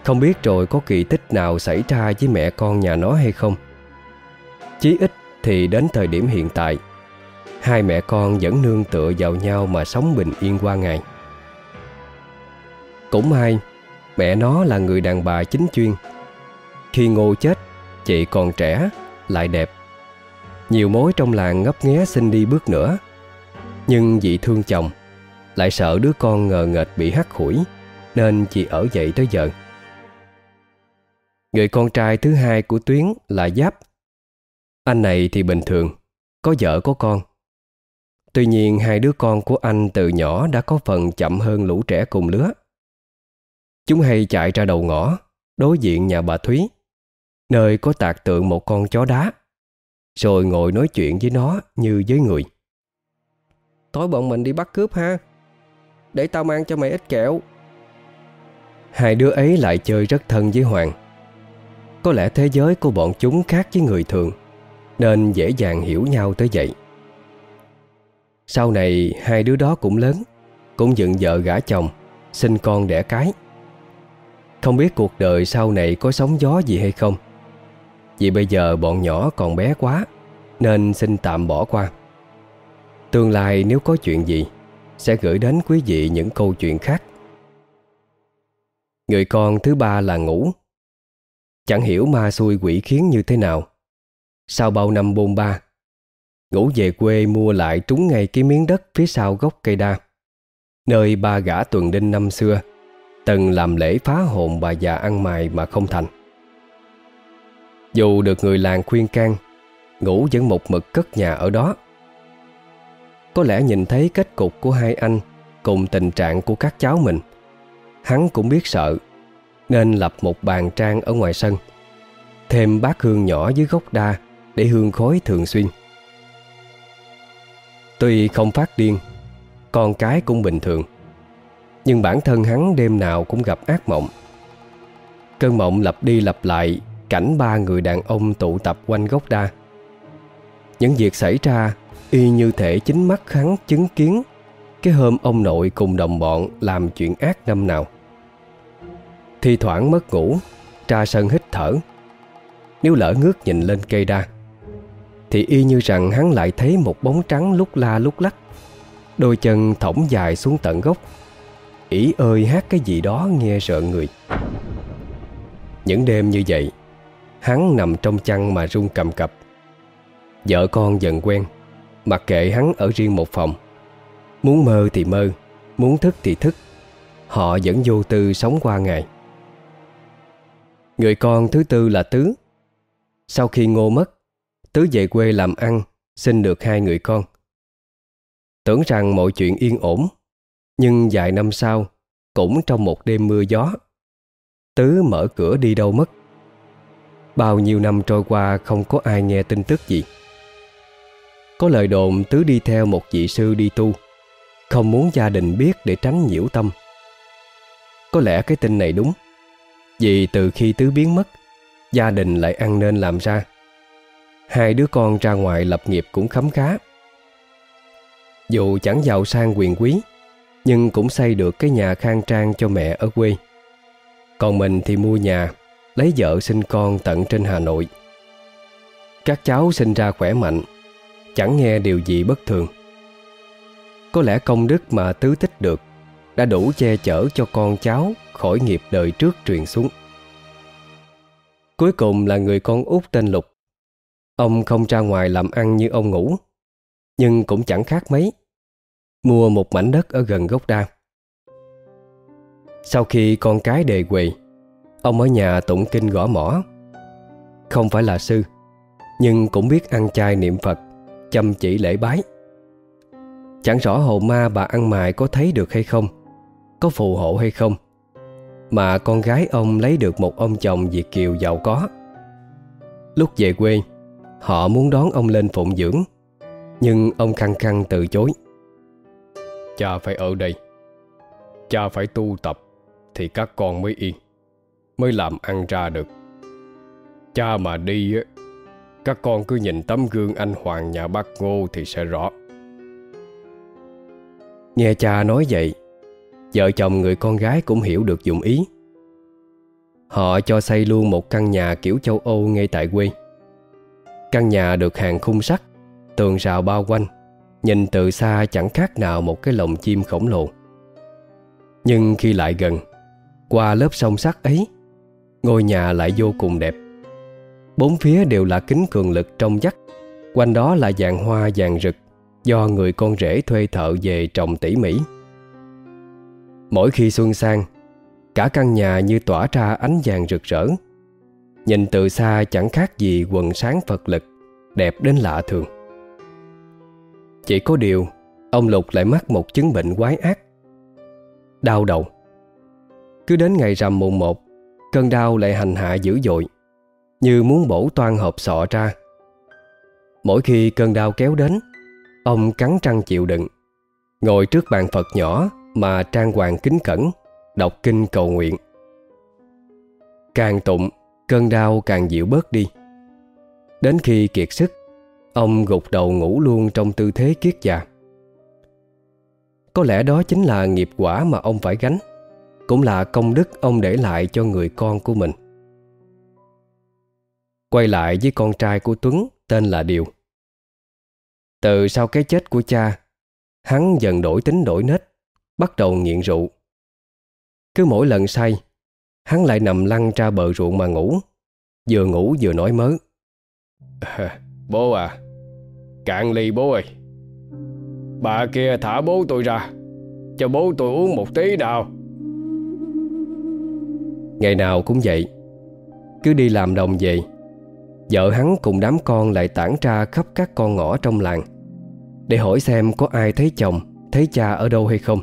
Không biết rồi có kỳ tích nào xảy ra với mẹ con nhà nó hay không. Chí ít thì đến thời điểm hiện tại, Hai mẹ con vẫn nương tựa vào nhau mà sống bình yên qua ngày. Cũng may Mẹ nó là người đàn bà chính chuyên. Khi ngô chết, Chị còn trẻ, Lại đẹp. Nhiều mối trong làng ngấp nghé xin đi bước nữa. Nhưng vì thương chồng Lại sợ đứa con ngờ nghệch bị hắt hủi, Nên chị ở dậy tới giờ. Người con trai thứ hai của Tuyến là Giáp. Anh này thì bình thường, Có vợ có con. Tuy nhiên hai đứa con của anh từ nhỏ đã có phần chậm hơn lũ trẻ cùng lứa. Chúng hay chạy ra đầu ngõ, đối diện nhà bà Thúy, nơi có tạc tượng một con chó đá, rồi ngồi nói chuyện với nó như với người. Tối bọn mình đi bắt cướp ha, để tao mang cho mày ít kẹo. Hai đứa ấy lại chơi rất thân với Hoàng. Có lẽ thế giới của bọn chúng khác với người thường, nên dễ dàng hiểu nhau tới vậy. Sau này hai đứa đó cũng lớn Cũng dựng vợ gả chồng Sinh con đẻ cái không biết cuộc đời sau này có sóng gió gì hay không. Vì bây giờ bọn nhỏ còn bé quá, Nên xin tạm bỏ qua. Tương lai nếu có chuyện gì, Sẽ gửi đến quý vị những câu chuyện khác. Người con thứ ba là ngủ Chẳng hiểu ma xui quỷ khiến như thế nào. Sau bao năm bôn ba Ngủ về quê mua lại trúng ngay cái miếng đất phía sau gốc cây đa, Nơi ba gã tuần đinh năm xưa. Từng làm lễ phá hồn bà già ăn mày mà không thành. Dù được người làng khuyên can Ngủ vẫn một mực cất nhà ở đó. Có lẽ nhìn thấy kết cục của hai anh Cùng tình trạng của các cháu mình, Hắn cũng biết sợ, Nên lập một bàn trang ở ngoài sân, Thêm bát hương nhỏ dưới gốc đa Để hương khói thường xuyên. Tuy không phát điên, Con cái cũng bình thường. Nhưng bản thân hắn đêm nào cũng gặp ác mộng. Cơn mộng lặp đi lặp lại, Cảnh ba người đàn ông tụ tập quanh gốc đa. Những việc xảy ra, Y như thể chính mắt hắn chứng kiến Cái hôm ông nội cùng đồng bọn Làm chuyện ác năm nào. Thi thoảng mất ngủ, Tra sân hít thở. Nếu lỡ ngước nhìn lên cây đa, thì y như rằng hắn lại thấy một bóng trắng lúc la lúc lắc, Đôi chân thõng dài xuống tận gốc ỉ ơi, hát cái gì đó nghe sợ người. Những đêm như vậy, Hắn nằm trong chăn mà run cầm cập. Vợ con dần quen, Mặc kệ hắn ở riêng một phòng. Muốn mơ thì mơ, Muốn thức thì thức. Họ vẫn vô tư sống qua ngày. Người con thứ tư là Tứ. Sau khi ngô mất, Tứ về quê làm ăn, Sinh được hai người con. Tưởng rằng mọi chuyện yên ổn nhưng vài năm sau, Cũng trong một đêm mưa gió, Tứ mở cửa đi đâu mất? Bao nhiêu năm trôi qua Không có ai nghe tin tức gì. Có lời đồn Tứ đi theo một vị sư đi tu, Không muốn gia đình biết để tránh nhiễu tâm. Có lẽ cái tin này đúng, Vì từ khi Tứ biến mất, Gia đình lại ăn nên làm ra. Hai đứa con ra ngoài lập nghiệp cũng khấm khá. Dù chẳng giàu sang quyền quý nhưng cũng xây được cái nhà khang trang cho mẹ ở quê. Còn mình thì mua nhà, Lấy vợ sinh con tận trên Hà Nội. Các cháu sinh ra khỏe mạnh, Chẳng nghe điều gì bất thường. Có lẽ công đức mà tứ tích được Đã đủ che chở cho con cháu Khỏi nghiệp đời trước truyền xuống. Cuối cùng là người con út tên Lục. Ông không ra ngoài làm ăn như ông ngủ, Nhưng cũng chẳng khác mấy. Mua một mảnh đất ở gần gốc đa. Sau khi con cái đề quỳ, Ông ở nhà tụng kinh gõ mỏ Không phải là sư, Nhưng cũng biết ăn chay niệm Phật, Chăm chỉ lễ bái. Chẳng rõ hồn ma bà ăn mài có thấy được hay không, Có phù hộ hay không, Mà con gái ông lấy được một ông chồng Việt Kiều giàu có. Lúc về quê, Họ muốn đón ông lên phụng dưỡng, Nhưng ông khăng khăng từ chối. Cha phải ở đây. Cha phải tu tập Thì các con mới yên, Mới làm ăn ra được. Cha mà đi Các con cứ nhìn tấm gương anh Hoàng nhà bác Ngô Thì sẽ rõ. Nghe cha nói vậy, Vợ chồng người con gái cũng hiểu được dụng ý. Họ cho xây luôn một căn nhà kiểu châu Âu ngay tại quê. Căn nhà được hàng khung sắt, Tường rào bao quanh Nhìn từ xa chẳng khác nào một cái lồng chim khổng lồ. Nhưng khi lại gần, Qua lớp sông sắt ấy, Ngôi nhà lại vô cùng đẹp. Bốn phía đều là kính cường lực trong vắt, Quanh đó là vàng hoa, vàng rực, Do người con rể thuê thợ về trồng tỉ mỉ. Mỗi khi xuân sang, Cả căn nhà như tỏa ra ánh vàng rực rỡ. Nhìn từ xa chẳng khác gì quần sáng Phật lực, Đẹp đến lạ thường. Chỉ có điều, Ông Lục lại mắc một chứng bệnh quái ác. Đau đầu. Cứ đến ngày rằm mùng một, Cơn đau lại hành hạ dữ dội, Như muốn bổ toan hộp sọ ra. Mỗi khi cơn đau kéo đến, Ông cắn răng chịu đựng, Ngồi trước bàn Phật nhỏ Mà trang hoàng kính cẩn, Đọc kinh cầu nguyện. Càng tụng, Cơn đau càng dịu bớt đi. Đến khi kiệt sức Ông gục đầu ngủ luôn trong tư thế kiết già. Có lẽ đó chính là nghiệp quả mà ông phải gánh Cũng là công đức ông để lại cho người con của mình. Quay lại với con trai của Tuấn tên là Điều. Từ sau cái chết của cha Hắn dần đổi tính đổi nết Bắt đầu nghiện rượu. Cứ mỗi lần say Hắn lại nằm lăn ra bờ ruộng mà ngủ Vừa ngủ vừa nói mớ. À, Bố à Cạn ly bố ơi. Bà kia thả bố tôi ra, Cho bố tôi uống một tí nào. Ngày nào cũng vậy, Cứ đi làm đồng về, Vợ hắn cùng đám con lại tản ra khắp các con ngõ trong làng, Để hỏi xem có ai thấy chồng, Thấy cha ở đâu hay không.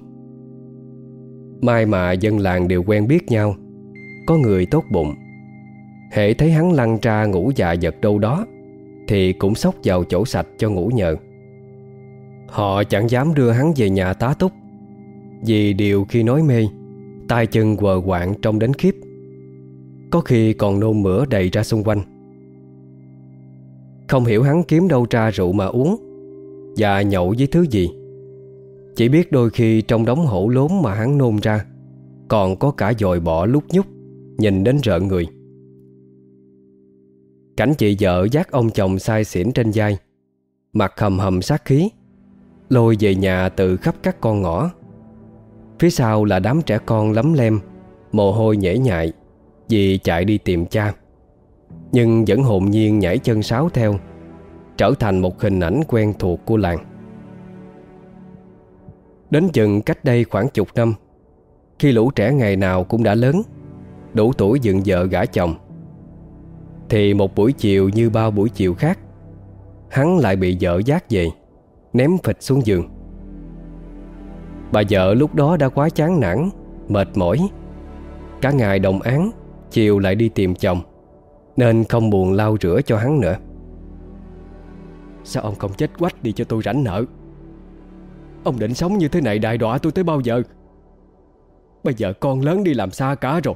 Mai mà dân làng đều quen biết nhau, Có người tốt bụng Hệ thấy hắn lăn ra ngủ dạ vật đâu đó thì cũng sóc vào chỗ sạch cho ngủ nhờ. Họ chẳng dám đưa hắn về nhà tá túc, Vì điều khi nói mê, tay chân quờ quạng trong đến khiếp. Có khi còn nôn mửa đầy ra xung quanh. Không hiểu hắn kiếm đâu ra rượu mà uống, Và nhậu với thứ gì. Chỉ biết đôi khi trong đống hổ lốn mà hắn nôn ra, Còn có cả dòi bỏ lúc nhúc, Nhìn đến rợn người. Cảnh chị vợ dắt ông chồng sai xỉn trên vai. Mặt hầm hầm sát khí, Lôi về nhà từ khắp các con ngõ. Phía sau là đám trẻ con lấm lem, Mồ hôi nhễ nhại Vì chạy đi tìm cha. Nhưng vẫn hồn nhiên nhảy chân sáo theo, Trở thành một hình ảnh quen thuộc của làng. Đến chừng cách đây khoảng chục năm, Khi lũ trẻ ngày nào cũng đã lớn, Đủ tuổi dựng vợ gả chồng thì một buổi chiều như bao buổi chiều khác, Hắn lại bị vợ giác về, Ném phịch xuống giường. Bà vợ lúc đó đã quá chán nản, Mệt mỏi. Cả ngày đồng án Chiều lại đi tìm chồng, Nên không buồn lau rửa cho hắn nữa. Sao ông không chết quách đi cho tôi rảnh nợ? Ông định sống như thế này đại đọa tôi tới bao giờ? Bây giờ con lớn đi làm xa cả rồi.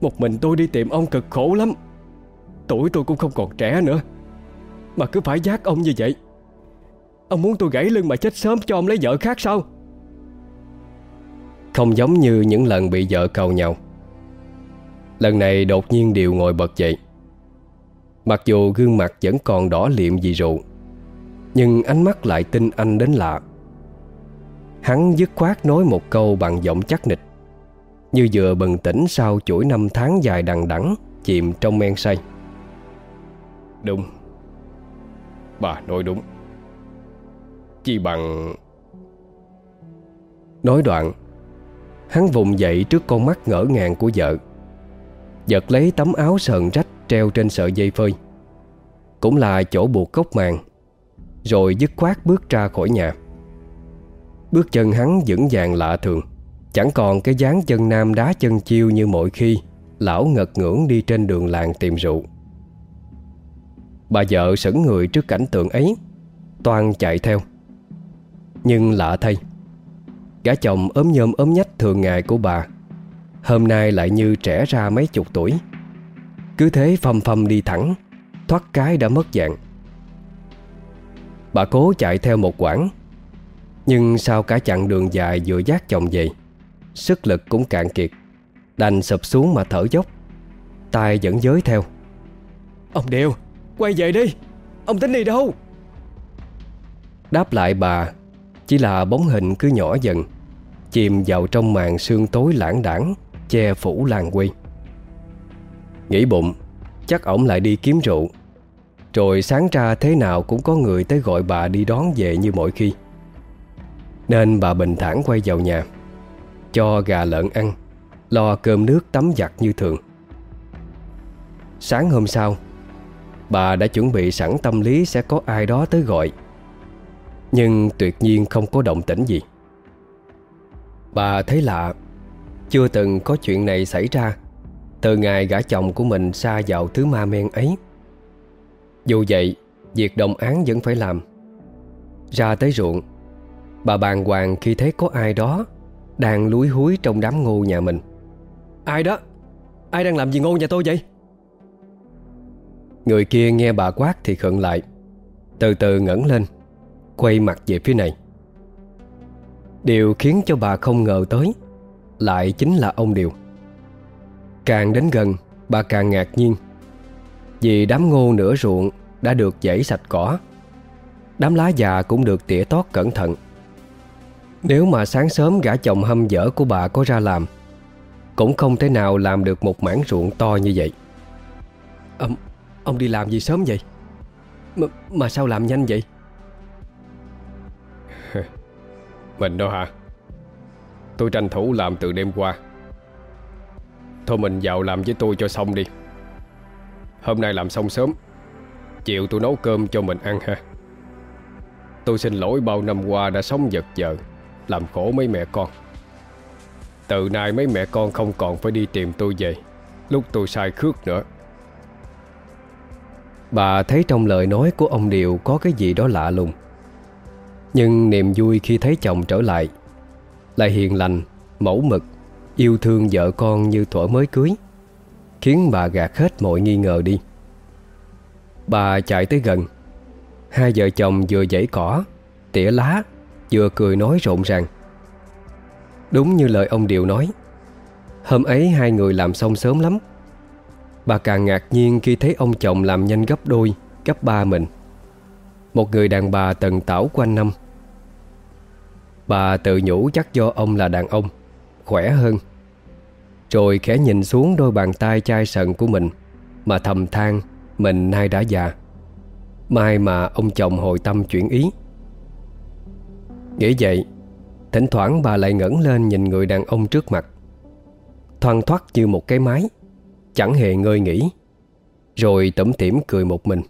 Một mình tôi đi tìm ông cực khổ lắm. Tuổi tôi cũng không còn trẻ nữa. Mà cứ phải giác ông như vậy. Ông muốn tôi gãy lưng mà chết sớm cho ông lấy vợ khác sao? Không giống như những lần bị vợ cầu nhau. Lần này đột nhiên Điều ngồi bật dậy. Mặc dù gương mặt vẫn còn đỏ liệm vì rượu, Nhưng ánh mắt lại tin anh đến lạ. Hắn dứt khoát nói một câu bằng giọng chắc nịch, Như vừa bừng tỉnh sau chuỗi năm tháng dài đằng đẵng Chìm trong men say. Đúng. Bà nói đúng. Chỉ bằng Nói đoạn, Hắn vùng dậy trước con mắt ngỡ ngàng của vợ. Giật lấy tấm áo sờn rách Treo trên sợi dây phơi. Cũng là chỗ buộc cốc màng Rồi dứt khoát bước ra khỏi nhà. Bước chân hắn vững vàng lạ thường, Chẳng còn cái dáng chân nam đá chân chiêu như mọi khi Lão ngật ngưỡng đi trên đường làng tìm rượu. Bà vợ sững người trước cảnh tượng ấy, Toan chạy theo. Nhưng lạ thay, Gã chồng ốm nhôm ốm nhách thường ngày của bà, Hôm nay lại như trẻ ra mấy chục tuổi. Cứ thế phầm phầm đi thẳng, Thoát cái đã mất dạng. Bà cố chạy theo một quãng, Nhưng sau cả chặng đường dài vừa dắt chồng về, Sức lực cũng cạn kiệt. Đành sụp xuống mà thở dốc, tay vẫn giới theo. Ông Điều Quay về đi. Ông tính đi đâu? Đáp lại bà, Chỉ là bóng hình cứ nhỏ dần, Chìm vào trong màn sương tối lãng đảng Che phủ làng quê. Nghĩ bụng, Chắc ổng lại đi kiếm rượu. Rồi sáng ra thế nào cũng có người tới gọi bà đi đón về như mọi khi. Nên bà bình thản quay vào nhà, Cho gà lợn ăn, Lo cơm nước tắm giặt như thường. Sáng hôm sau Bà đã chuẩn bị sẵn tâm lý sẽ có ai đó tới gọi. Nhưng tuyệt nhiên không có động tĩnh gì. Bà thấy lạ, Chưa từng có chuyện này xảy ra. Từ ngày gã chồng của mình xa vào thứ ma men ấy. Dù vậy, Việc đồng án vẫn phải làm. Ra tới ruộng, Bà bàng hoàng khi thấy có ai đó Đang lúi húi trong đám ngô nhà mình. Ai đó? Ai đang làm gì ngô nhà tôi vậy? Người kia nghe bà quát thì khựng lại Từ từ ngẩng lên Quay mặt về phía này. Điều khiến cho bà không ngờ tới Lại chính là ông Điều. Càng đến gần Bà càng ngạc nhiên Vì đám ngô nửa ruộng Đã được dãy sạch cỏ. Đám lá già cũng được tỉa tót cẩn thận. Nếu mà sáng sớm gã chồng hâm dở của bà có ra làm Cũng không thể nào làm được một mảng ruộng to như vậy. Ông, ông đi làm gì sớm vậy? M mà sao làm nhanh vậy? Mình đó hả? Tôi tranh thủ làm từ đêm qua. Thôi mình vào làm với tôi cho xong đi. Hôm nay làm xong sớm. Chiều tôi nấu cơm cho mình ăn ha. Tôi xin lỗi bao năm qua đã sống giật giờ, Làm khổ mấy mẹ con. Từ nay mấy mẹ con không còn phải đi tìm tôi về. Lúc tôi sai khước nữa Bà thấy trong lời nói của ông Điều có cái gì đó lạ lùng. Nhưng niềm vui khi thấy chồng trở lại Lại hiền lành, mẫu mực Yêu thương vợ con như thuở mới cưới Khiến bà gạt hết mọi nghi ngờ đi. Bà chạy tới gần. Hai vợ chồng vừa dãy cỏ Tỉa lá Vừa cười nói rộn ràng. Đúng như lời ông Điều nói Hôm ấy hai người làm xong sớm lắm. Bà càng ngạc nhiên khi thấy ông chồng làm nhanh gấp đôi, Gấp ba mình. Một người đàn bà tần tảo quanh năm. Bà tự nhủ chắc do ông là đàn ông, Khỏe hơn. Rồi khẽ nhìn xuống đôi bàn tay chai sần của mình, Mà thầm than, Mình nay đã già. Mai mà ông chồng hồi tâm chuyển ý. Nghĩ vậy, Thỉnh thoảng bà lại ngẩng lên nhìn người đàn ông trước mặt. Thoăn thoắt như một cái máy Chẳng hề ngơi nghỉ. Rồi tẩm tỉm cười một mình.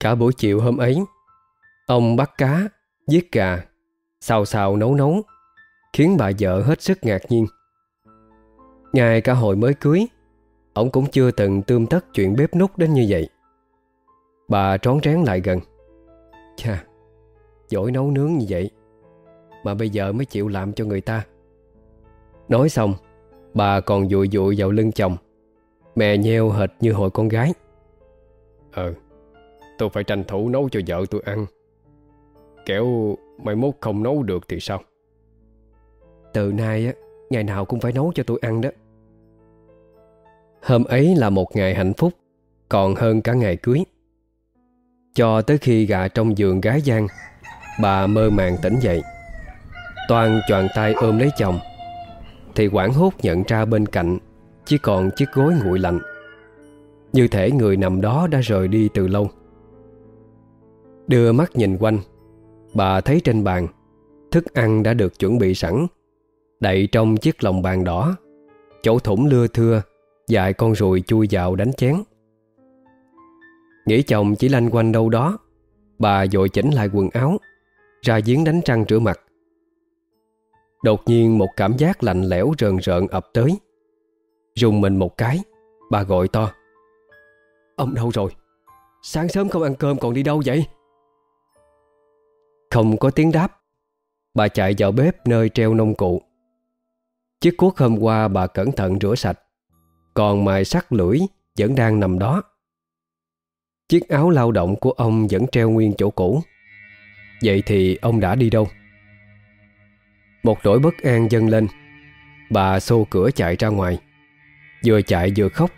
Cả buổi chiều hôm ấy Ông bắt cá, giết gà Xào xào nấu nấu Khiến bà vợ hết sức ngạc nhiên. Ngày cả hồi mới cưới Ông cũng chưa từng tươm tất chuyện bếp nút đến như vậy. Bà trón rén lại gần. Chà, Giỏi nấu nướng như vậy. Mà bây giờ mới chịu làm cho người ta. Nói xong, Bà còn dụi dụi vào lưng chồng. Mè nheo hệt như hồi con gái. Ờ Tôi phải tranh thủ nấu cho vợ tôi ăn. Kẻo mai mốt không nấu được thì sao? Từ nay á, Ngày nào cũng phải nấu cho tôi ăn đó. Hôm ấy là một ngày hạnh phúc, Còn hơn cả ngày cưới. Cho tới khi gà trong giường gái gian, Bà mơ màng tỉnh dậy. Toàn choàng tay ôm lấy chồng, Thì quảng hốt nhận ra bên cạnh Chỉ còn chiếc gối nguội lạnh. Như thể người nằm đó đã rời đi từ lâu. Đưa mắt nhìn quanh, Bà thấy trên bàn, Thức ăn đã được chuẩn bị sẵn. Đậy trong chiếc lồng bàn đỏ Chỗ thủng lưa thưa Dài con ruồi chui vào đánh chén. Nghĩ chồng chỉ lanh quanh đâu đó, Bà dội chỉnh lại quần áo, Ra giếng đánh trăng rửa mặt. Đột nhiên một cảm giác lạnh lẽo rờn rợn ập tới. Dùng mình một cái, Bà gọi to. Ông đâu rồi? Sáng sớm không ăn cơm còn đi đâu vậy? Không có tiếng đáp, Bà chạy vào bếp nơi treo nông cụ. Chiếc cuốc hôm qua bà cẩn thận rửa sạch. Còn mài sắt lưỡi Vẫn đang nằm đó. Chiếc áo lao động của ông Vẫn treo nguyên chỗ cũ. Vậy thì ông đã đi đâu? Một nỗi bất an dâng lên. Bà xô cửa chạy ra ngoài. Vừa chạy vừa khóc,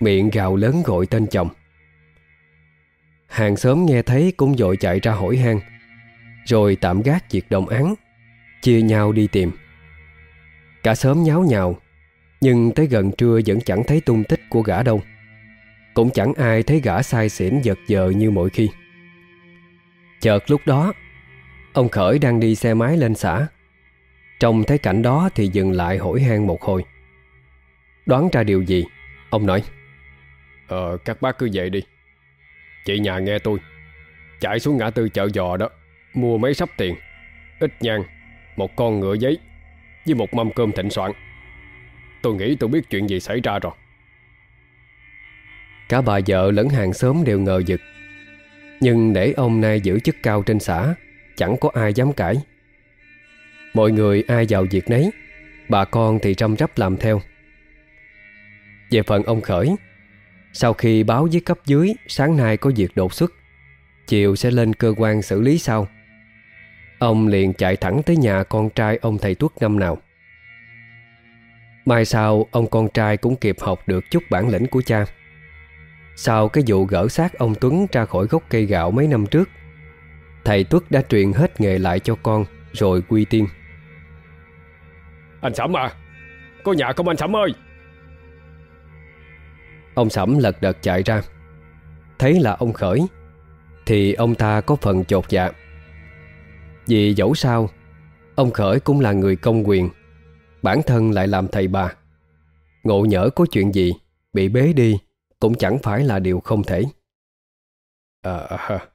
Miệng gào lớn gọi tên chồng. Hàng xóm nghe thấy cũng dội chạy ra hỏi han, Rồi tạm gác việc đồng án, Chia nhau đi tìm. Cả xóm nháo nhào nhưng tới gần trưa vẫn chẳng thấy tung tích của gã đâu. Cũng chẳng ai thấy gã sai xỉn giật giờ như mọi khi. Chợt lúc đó, Ông Khởi đang đi xe máy lên xã. Trông thấy cảnh đó thì dừng lại hỏi han một hồi. Đoán ra điều gì? Ông nói. Ờ các bác cứ vậy đi. Chị nhà nghe tôi. Chạy xuống ngã tư chợ giò đó, Mua mấy sắp tiền, Ít nhang, Một con ngựa giấy Với một mâm cơm thịnh soạn. Tôi nghĩ tôi biết chuyện gì xảy ra rồi. Cả bà vợ lẫn hàng xóm đều ngờ vực. Nhưng để ông nay giữ chức cao trên xã, Chẳng có ai dám cãi. Mọi người ai vào việc nấy, Bà con thì trăm rắp làm theo. Về phần ông Khởi, Sau khi báo với cấp dưới Sáng nay có việc đột xuất, Chiều sẽ lên cơ quan xử lý sau. Ông liền chạy thẳng tới nhà con trai ông thầy Tuất năm nào. Mai sau ông con trai cũng kịp học được chút bản lĩnh của cha. Sau cái vụ gỡ xác ông Tuấn ra khỏi gốc cây gạo mấy năm trước Thầy Tuất đã truyền hết nghề lại cho con Rồi quy tiên. Anh Sẩm à Có nhà không anh Sẩm ơi? Ông Sẩm lật đật chạy ra. Thấy là ông Khởi Thì ông ta có phần chột dạ. Vì dẫu sao Ông Khởi cũng là người công quyền Bản thân lại làm thầy bà. Ngộ nhỡ có chuyện gì Bị bế đi Cũng chẳng phải là điều không thể. À, à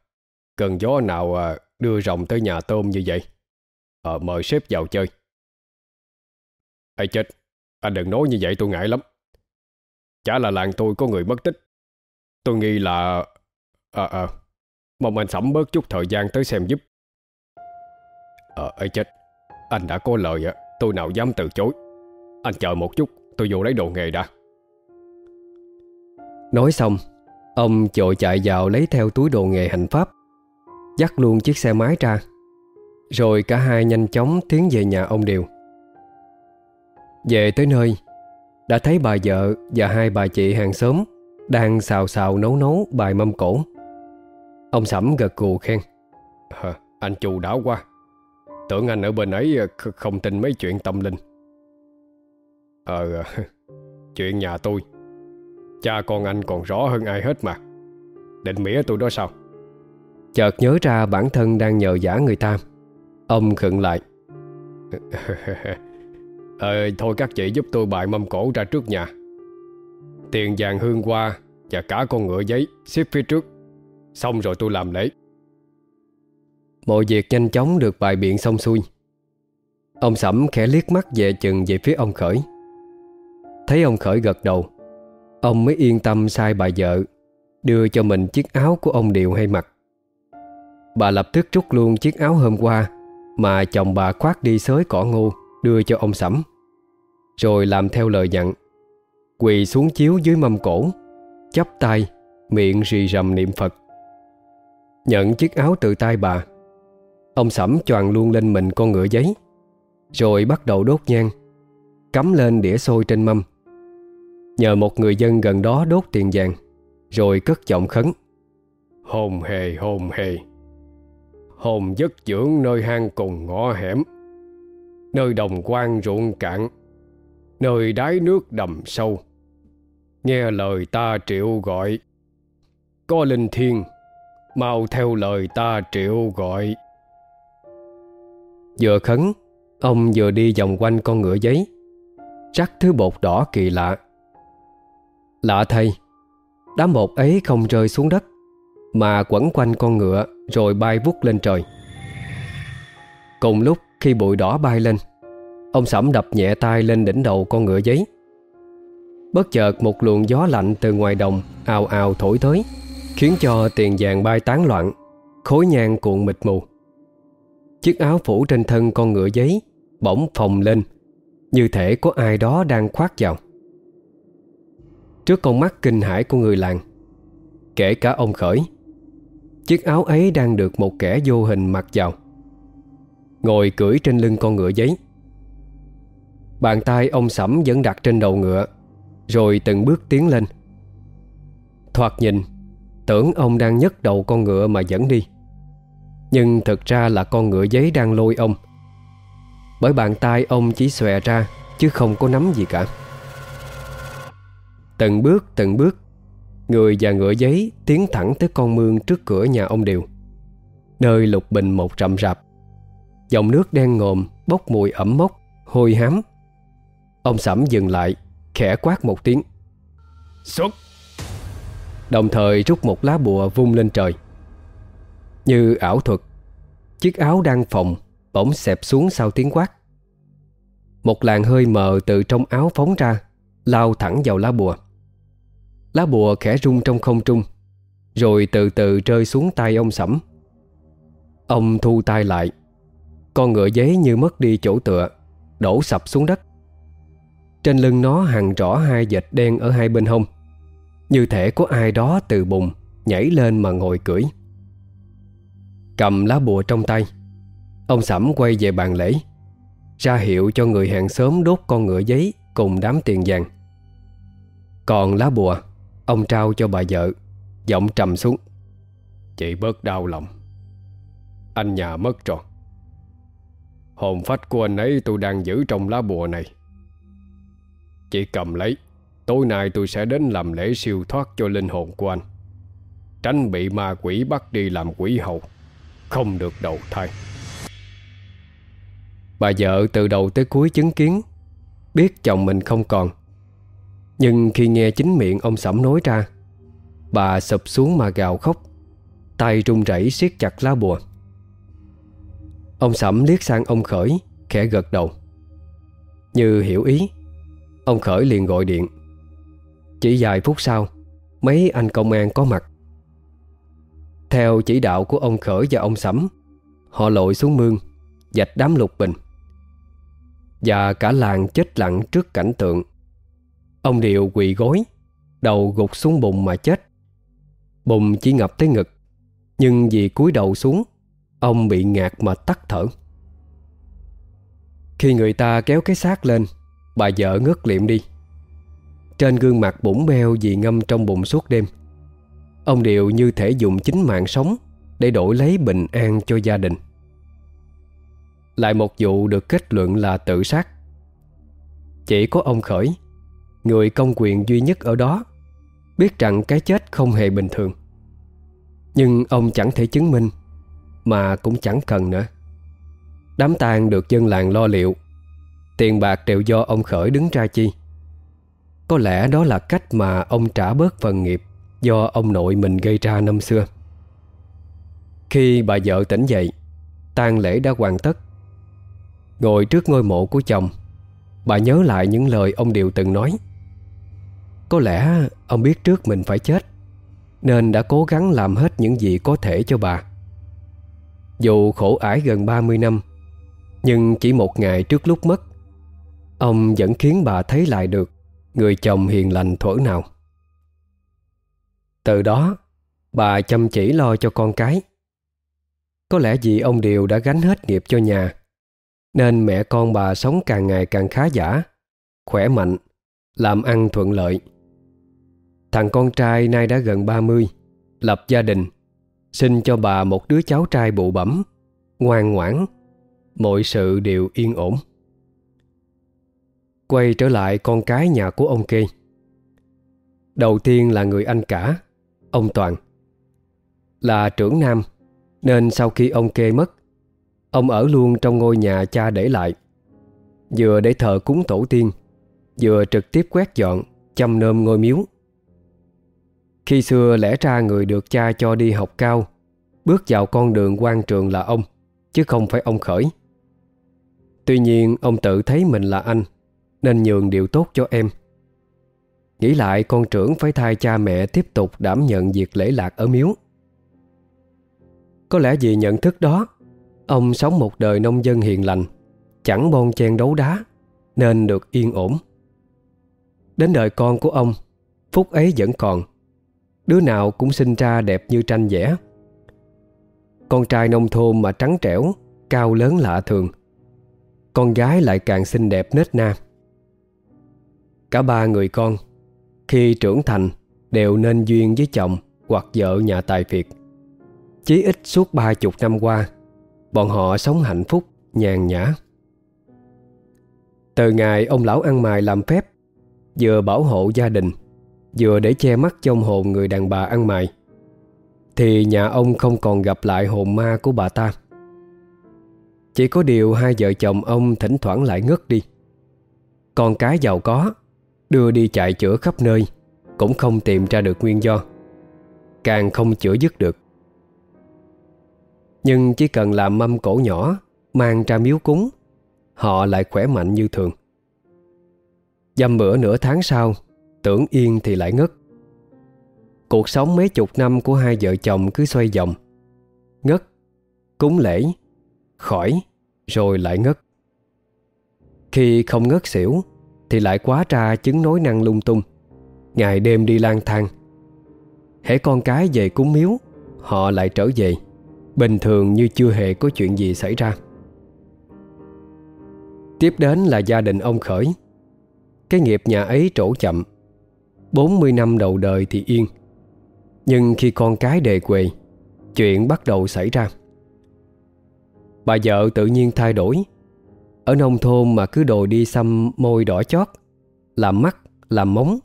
cần gió nào à, đưa rồng tới nhà tôm như vậy? À, Mời sếp vào chơi. Ây chết Anh đừng nói như vậy tôi ngại lắm. Chả là làng tôi có người mất tích. Tôi nghi là À à Mong anh sắm bớt chút thời gian tới xem giúp. Ờ chết Anh đã có lời á. Tôi nào dám từ chối. Anh chờ một chút tôi vô lấy đồ nghề đã. Nói xong Ông chội chạy vào lấy theo túi đồ nghề hành pháp Dắt luôn chiếc xe máy ra Rồi cả hai nhanh chóng tiến về nhà ông Điều. Về tới nơi Đã thấy bà vợ và hai bà chị hàng xóm Đang xào xào nấu nấu bài mâm cổ Ông Sẩm gật gù khen à, Anh chu đáo quá. Tưởng anh ở bên ấy không tin mấy chuyện tâm linh. Ờ Chuyện nhà tôi. Cha con anh còn rõ hơn ai hết mà. Định mỉa tôi đó sao? Chợt nhớ ra bản thân đang nhờ giả người ta. Ông khựng lại. Ờ thôi các chị giúp tôi bài mâm cổ ra trước nhà. Tiền vàng hương hoa Và cả con ngựa giấy Xếp phía trước. Xong rồi tôi làm lễ Mọi việc nhanh chóng được bài biện xong xuôi. Ông Sẩm khẽ liếc mắt về chừng về phía ông Khởi. Thấy ông Khởi gật đầu, Ông mới yên tâm sai bà vợ Đưa cho mình chiếc áo của ông Điều hay mặc. Bà lập tức rút luôn chiếc áo hôm qua Mà chồng bà khoác đi xới cỏ ngô Đưa cho ông Sẩm, Rồi làm theo lời dặn, Quỳ xuống chiếu dưới mâm cổ, chắp tay, Miệng rì rầm niệm Phật. Nhận chiếc áo từ tay bà Ông Sẩm choàng luôn lên mình con ngựa giấy. Rồi bắt đầu đốt nhang, Cắm lên đĩa xôi trên mâm. Nhờ một người dân gần đó đốt tiền vàng, Rồi cất giọng khấn. Hồn hề hồn hề. Hồn giấc dưỡng nơi hang cùng ngõ hẻm. Nơi đồng quan ruộng cạn, Nơi đáy nước đầm sâu. Nghe lời ta triệu gọi, Có linh thiên Mau theo lời ta triệu gọi. Vừa khấn, Ông vừa đi vòng quanh con ngựa giấy. Rắc thứ bột đỏ kỳ lạ. Lạ thay, Đám bột ấy không rơi xuống đất, Mà quẩn quanh con ngựa Rồi bay vút lên trời. Cùng lúc khi bụi đỏ bay lên, Ông Sẩm đập nhẹ tay lên đỉnh đầu con ngựa giấy. Bất chợt một luồng gió lạnh từ ngoài đồng ào ào thổi tới, Khiến cho tiền vàng bay tán loạn, Khối nhang cuộn mịt mù. Chiếc áo phủ trên thân con ngựa giấy Bỗng phồng lên, Như thể có ai đó đang khoác vào. Trước con mắt kinh hãi của người làng, Kể cả ông khởi, Chiếc áo ấy đang được một kẻ vô hình mặc vào, Ngồi cưỡi trên lưng con ngựa giấy. Bàn tay ông sẫm vẫn đặt trên đầu ngựa, Rồi từng bước tiến lên. Thoạt nhìn, Tưởng ông đang nhấc đầu con ngựa mà dẫn đi. Nhưng thực ra là con ngựa giấy đang lôi ông. Bởi bàn tay ông chỉ xòe ra Chứ không có nắm gì cả. Từng bước từng bước Người và ngựa giấy tiến thẳng tới con mương trước cửa nhà ông Điều. Nơi lục bình một rậm rạp. Dòng nước đen ngòm Bốc mùi ẩm mốc Hôi hám. Ông Sẩm dừng lại Khẽ quát một tiếng. Xuất! Đồng thời rút một lá bùa vung lên trời như ảo thuật. Chiếc áo đang phòng Bỗng xẹp xuống sau tiếng quát. Một làn hơi mờ từ trong áo phóng ra, Lao thẳng vào lá bùa. Lá bùa khẽ rung trong không trung, Rồi từ từ rơi xuống tay ông Sẩm Ông thu tay lại, Con ngựa giấy như mất đi chỗ tựa, Đổ sập xuống đất. Trên lưng nó hằn rõ hai vệt đen ở hai bên hông. Như thể có ai đó từ bùn Nhảy lên mà ngồi cưỡi. Cầm lá bùa trong tay. Ông Sẩm quay về bàn lễ, Ra hiệu cho người hàng xóm đốt con ngựa giấy Cùng đám tiền vàng. Còn lá bùa, Ông trao cho bà vợ, Giọng trầm xuống. Chị bớt đau lòng. Anh nhà mất rồi. Hồn phách của anh ấy tôi đang giữ trong lá bùa này. Chị cầm lấy, Tối nay tôi sẽ đến làm lễ siêu thoát cho linh hồn của anh. Tránh bị ma quỷ bắt đi làm quỷ hầu. Không được đầu thai. Bà vợ từ đầu tới cuối chứng kiến, Biết chồng mình không còn. Nhưng khi nghe chính miệng ông Sẩm nói ra, Bà sụp xuống mà gào khóc, Tay run rẩy siết chặt lá bùa. Ông Sẩm liếc sang ông Khởi, Khẽ gật đầu. Như hiểu ý, Ông Khởi liền gọi điện. Chỉ vài phút sau, Mấy anh công an có mặt. Theo chỉ đạo của ông Khởi và ông Sẩm, Họ lội xuống mương, Dạch đám lục bình. Và cả làng chết lặng trước cảnh tượng. Ông Điều quỳ gối, Đầu gục xuống bùn mà chết. Bùn chỉ ngập tới ngực, Nhưng vì cúi đầu xuống, Ông bị ngạt mà tắt thở. Khi người ta kéo cái xác lên, Bà vợ ngất liệm đi. Trên gương mặt bủng beo vì ngâm trong bụng suốt đêm. Ông Điều như thể dùng chính mạng sống Để đổi lấy bình an cho gia đình. Lại một vụ được kết luận là tự sát. Chỉ có ông Khởi, Người công quyền duy nhất ở đó, Biết rằng cái chết không hề bình thường. Nhưng ông chẳng thể chứng minh, Mà cũng chẳng cần nữa. Đám tang được dân làng lo liệu, Tiền bạc đều do ông Khởi đứng ra chi. Có lẽ đó là cách mà ông trả bớt phần nghiệp. Do ông nội mình gây ra năm xưa. Khi bà vợ tỉnh dậy, tang lễ đã hoàn tất. Ngồi trước ngôi mộ của chồng, Bà nhớ lại những lời ông Điều từng nói. Có lẽ ông biết trước mình phải chết, Nên đã cố gắng làm hết những gì có thể cho bà. Dù khổ ải gần 30 năm, Nhưng chỉ một ngày trước lúc mất, Ông vẫn khiến bà thấy lại được Người chồng hiền lành thuở nào. Từ đó, Bà chăm chỉ lo cho con cái. Có lẽ vì ông Điều đã gánh hết nghiệp cho nhà, Nên mẹ con bà sống càng ngày càng khá giả, Khỏe mạnh, Làm ăn thuận lợi. Thằng con trai nay đã gần 30 Lập gia đình, Sinh cho bà một đứa cháu trai bụ bẩm, Ngoan ngoãn, Mọi sự đều yên ổn. Quay trở lại con cái nhà của ông Kê. Đầu tiên là người anh cả. Ông Toàn. Là trưởng nam, Nên sau khi ông Kê mất, Ông ở luôn trong ngôi nhà cha để lại. Vừa để thờ cúng tổ tiên, Vừa trực tiếp quét dọn, Chăm nơm ngôi miếu. Khi xưa lẽ ra người được cha cho đi học cao, Bước vào con đường quan trường là ông, Chứ không phải ông khởi. Tuy nhiên, ông tự thấy mình là anh, Nên nhường điều tốt cho em. Nghĩ lại, con trưởng phải thay cha mẹ tiếp tục đảm nhận việc lễ lạc ở miếu. Có lẽ vì nhận thức đó, Ông sống một đời nông dân hiền lành, Chẳng bon chen đấu đá, Nên được yên ổn. Đến đời con của ông, Phúc ấy vẫn còn, Đứa nào cũng sinh ra đẹp như tranh vẽ. Con trai nông thôn mà trắng trẻo, Cao lớn lạ thường, Con gái lại càng xinh đẹp nết na. Cả ba người con khi trưởng thành Đều nên duyên với chồng Hoặc vợ nhà tài phiệt. Chí ít suốt ba chục năm qua Bọn họ sống hạnh phúc, nhàn nhã. Từ ngày ông lão ăn mài làm phép Vừa bảo hộ gia đình Vừa để che mắt trong hồn người đàn bà ăn mài Thì nhà ông không còn gặp lại hồn ma của bà ta. Chỉ có điều hai vợ chồng ông thỉnh thoảng lại ngất đi. Con cái giàu có Đưa đi chạy chữa khắp nơi, Cũng không tìm ra được nguyên do, Càng không chữa dứt được. Nhưng chỉ cần làm mâm cổ nhỏ, Mang ra miếu cúng, Họ lại khỏe mạnh như thường. Dăm bữa nửa tháng sau, Tưởng yên thì lại ngất. Cuộc sống mấy chục năm của hai vợ chồng cứ xoay vòng. Ngất, Cúng lễ, Khỏi, Rồi lại ngất. Khi không ngất xỉu thì lại quá ra chứng nối năng lung tung. Ngày đêm đi lang thang. Hễ con cái về cúng miếu, Họ lại trở về. Bình thường như chưa hề có chuyện gì xảy ra. Tiếp đến là gia đình ông Khởi. Cái nghiệp nhà ấy trổ chậm. 40 năm đầu đời thì yên. Nhưng khi con cái đề quề, Chuyện bắt đầu xảy ra. Bà vợ tự nhiên thay đổi. Ở nông thôn mà cứ đòi đi xăm môi đỏ chót Làm mắt, làm móng.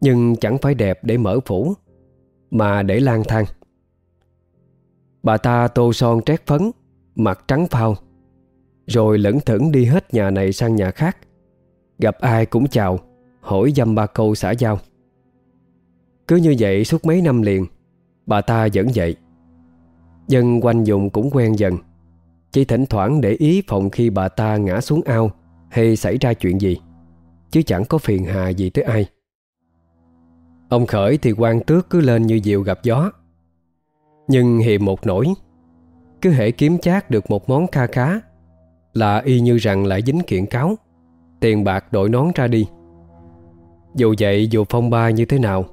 Nhưng chẳng phải đẹp để mở phủ Mà để lang thang. Bà ta tô son trét phấn Mặt trắng phao Rồi lẫn thẫn đi hết nhà này sang nhà khác. Gặp ai cũng chào Hỏi dăm ba câu xã giao. Cứ như vậy suốt mấy năm liền Bà ta vẫn vậy. Dân quanh dùng cũng quen dần. Chỉ thỉnh thoảng để ý phòng khi bà ta ngã xuống ao Hay xảy ra chuyện gì, Chứ chẳng có phiền hà gì tới ai. Ông Khởi thì quan tước cứ lên như diều gặp gió. Nhưng hiềm một nỗi Cứ hệ kiếm chát được một món kha khá Là y như rằng lại dính kiện cáo, Tiền bạc đội nón ra đi. Dù vậy dù phong ba như thế nào,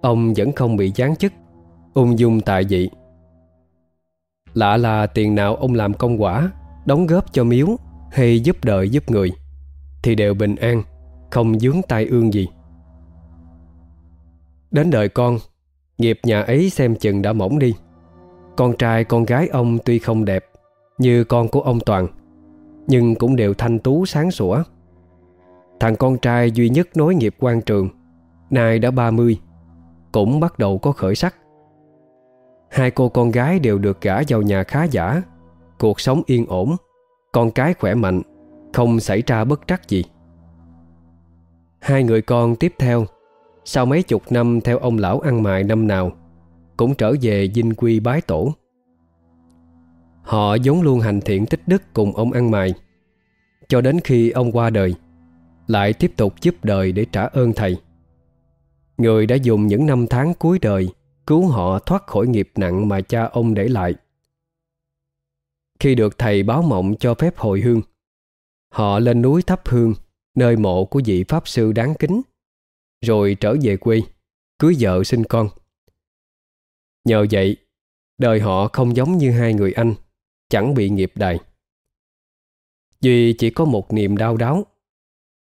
Ông vẫn không bị gián chức, Ung dung tại dị Lạ là tiền nào ông làm công quả, Đóng góp cho miếu Hay giúp đời giúp người, Thì đều bình an, Không dướng tai ương gì. Đến đời con, Nghiệp nhà ấy xem chừng đã mỏng đi. Con trai, con gái ông tuy không đẹp Như con của ông Toàn, Nhưng cũng đều thanh tú sáng sủa. Thằng con trai duy nhất nối nghiệp quan trường, Nay đã 30 Cũng bắt đầu có khởi sắc. Hai cô con gái đều được gả vào nhà khá giả Cuộc sống yên ổn Con cái khỏe mạnh Không xảy ra bất trắc gì Hai người con tiếp theo Sau mấy chục năm theo ông lão ăn mài năm nào cũng trở về dinh quy bái tổ. Họ vốn luôn hành thiện tích đức cùng ông ăn mày, cho đến khi ông qua đời, lại tiếp tục giúp đời để trả ơn thầy. Người đã dùng những năm tháng cuối đời cứu họ thoát khỏi nghiệp nặng mà cha ông để lại. Khi được thầy báo mộng cho phép hồi hương, họ lên núi thắp hương nơi mộ của vị Pháp Sư đáng kính, rồi trở về quê, cưới vợ sinh con. Nhờ vậy, đời họ không giống như hai người anh, chẳng bị nghiệp đày. Duy chỉ có một niềm đau đáu.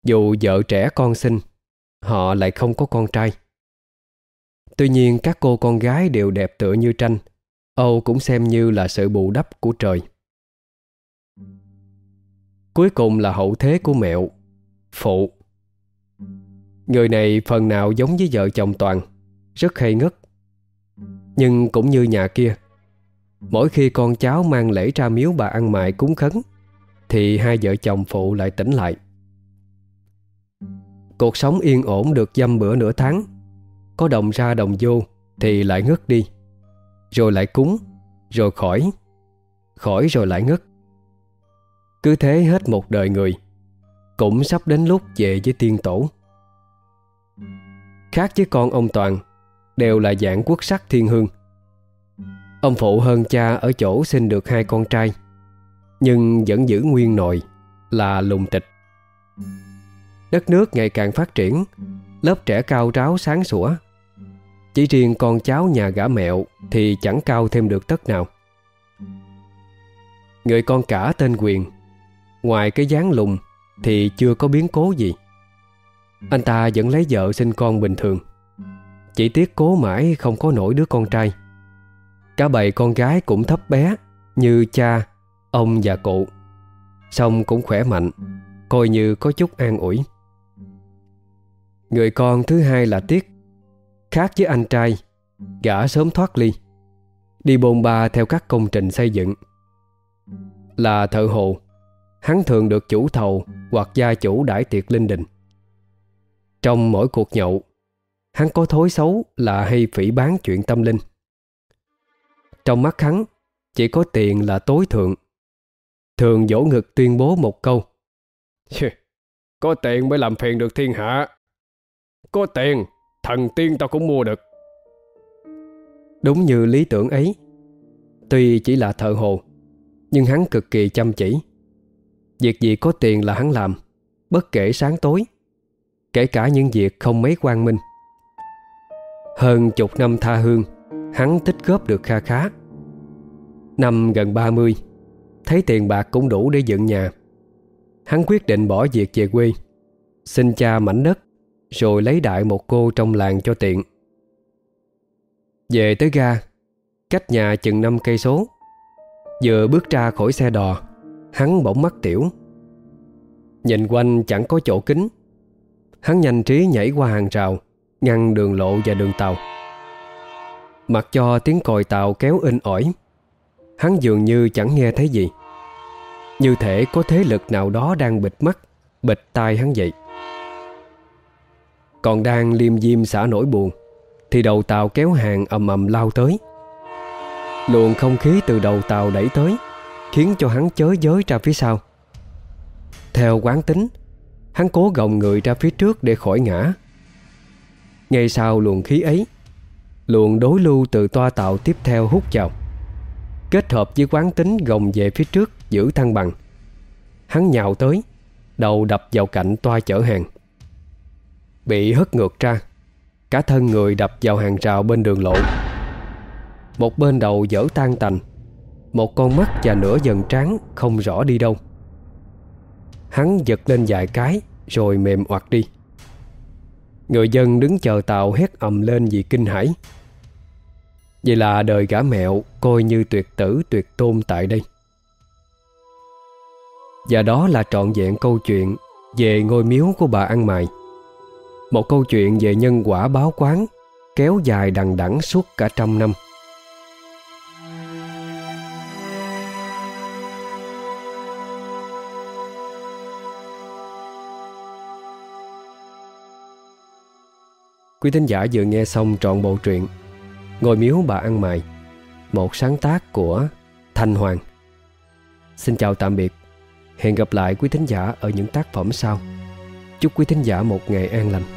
Dù vợ trẻ con sinh, họ lại không có con trai. Tuy nhiên các cô con gái đều đẹp tựa như tranh. Âu cũng xem như là sự bù đắp của trời. Cuối cùng là hậu thế của mẹo, phụ. Người này phần nào giống với vợ chồng Toàn, rất hay ngất. Nhưng cũng như nhà kia, mỗi khi con cháu mang lễ ra miếu bà ăn mại cúng khấn, thì hai vợ chồng phụ lại tỉnh lại. Cuộc sống yên ổn được dăm bữa nửa tháng, có đồng ra đồng vô thì lại ngất đi, rồi lại cúng, rồi khỏi, khỏi rồi lại ngất. Cứ thế hết một đời người Cũng sắp đến lúc về với tiên tổ. Khác với con ông Toàn Đều là dạng quốc sắc thiên hương. Ông phụ hơn cha ở chỗ sinh được hai con trai Nhưng vẫn giữ nguyên nội Là lùng tịch. Đất nước ngày càng phát triển Lớp trẻ cao ráo sáng sủa chỉ riêng con cháu nhà gã mẹo Thì chẳng cao thêm được tất nào. Người con cả tên Quyền Ngoài cái dáng lùng Thì chưa có biến cố gì. Anh ta vẫn lấy vợ sinh con bình thường Chỉ tiếc cố mãi không có nổi đứa con trai. Cả bầy con gái cũng thấp bé Như cha, ông và cụ Xong cũng khỏe mạnh Coi như có chút an ủi. Người con thứ hai là Tiết Khác với anh trai Gã sớm thoát ly Đi bồn ba theo các công trình xây dựng Là thợ hồ Hắn thường được chủ thầu hoặc gia chủ đãi tiệc linh đình. Trong mỗi cuộc nhậu, hắn có thói xấu là hay phỉ bán chuyện tâm linh. Trong mắt hắn, chỉ có tiền là tối thượng. Thường dỗ ngực tuyên bố một câu. Có tiền mới làm phiền được thiên hạ. Có tiền, thần tiên tao cũng mua được. Đúng như lý tưởng ấy, tuy chỉ là thợ hồ, nhưng hắn cực kỳ chăm chỉ. Việc gì có tiền là hắn làm Bất kể sáng tối Kể cả những việc không mấy quan minh Hơn chục năm tha hương Hắn tích góp được kha khá Năm gần 30 Thấy tiền bạc cũng đủ để dựng nhà Hắn quyết định bỏ việc về quê Xin cha mảnh đất rồi lấy đại một cô trong làng cho tiện. Về tới ga, Cách nhà chừng 5 cây số. Vừa bước ra khỏi xe đò, Hắn bỗng mắt tiểu. Nhìn quanh chẳng có chỗ kính Hắn nhanh trí nhảy qua hàng rào, Ngăn đường lộ và đường tàu. Mặc cho tiếng còi tàu kéo in ỏi, Hắn dường như chẳng nghe thấy gì. Như thể có thế lực nào đó đang bịt mắt, Bịt tai hắn vậy. Còn đang liêm diêm xả nỗi buồn, Thì đầu tàu kéo hàng ầm ầm lao tới. Luồng không khí từ đầu tàu đẩy tới, Khiến cho hắn chới giới ra phía sau. Theo quán tính, Hắn cố gồng người ra phía trước để khỏi ngã. Ngay sau luồng khí ấy, Luồng đối lưu từ toa tàu tiếp theo hút vào. Kết hợp với quán tính gồng về phía trước giữ thăng bằng, Hắn nhào tới, Đầu đập vào cạnh toa chở hàng. Bị hất ngược ra. Cả thân người đập vào hàng rào bên đường lộ. Một bên đầu dở tan tành, một con mắt và nửa dần trắng Không rõ đi đâu. Hắn giật lên vài cái Rồi mềm oặt đi. Người dân đứng chờ tàu hét ầm lên vì kinh hãi. Vậy là đời gã mẹo Coi như tuyệt tử, tuyệt tôn tại đây. Và đó là trọn vẹn câu chuyện Về ngôi miếu của bà ăn mày một câu chuyện về nhân quả báo quán, Kéo dài đằng đẵng suốt cả trăm năm. Quý thính giả vừa nghe xong trọn bộ truyện ngồi miếu bà ăn mày Một sáng tác của Thanh Hoàng. Xin chào tạm biệt. Hẹn gặp lại quý thính giả ở những tác phẩm sau. Chúc quý thính giả một ngày an lành.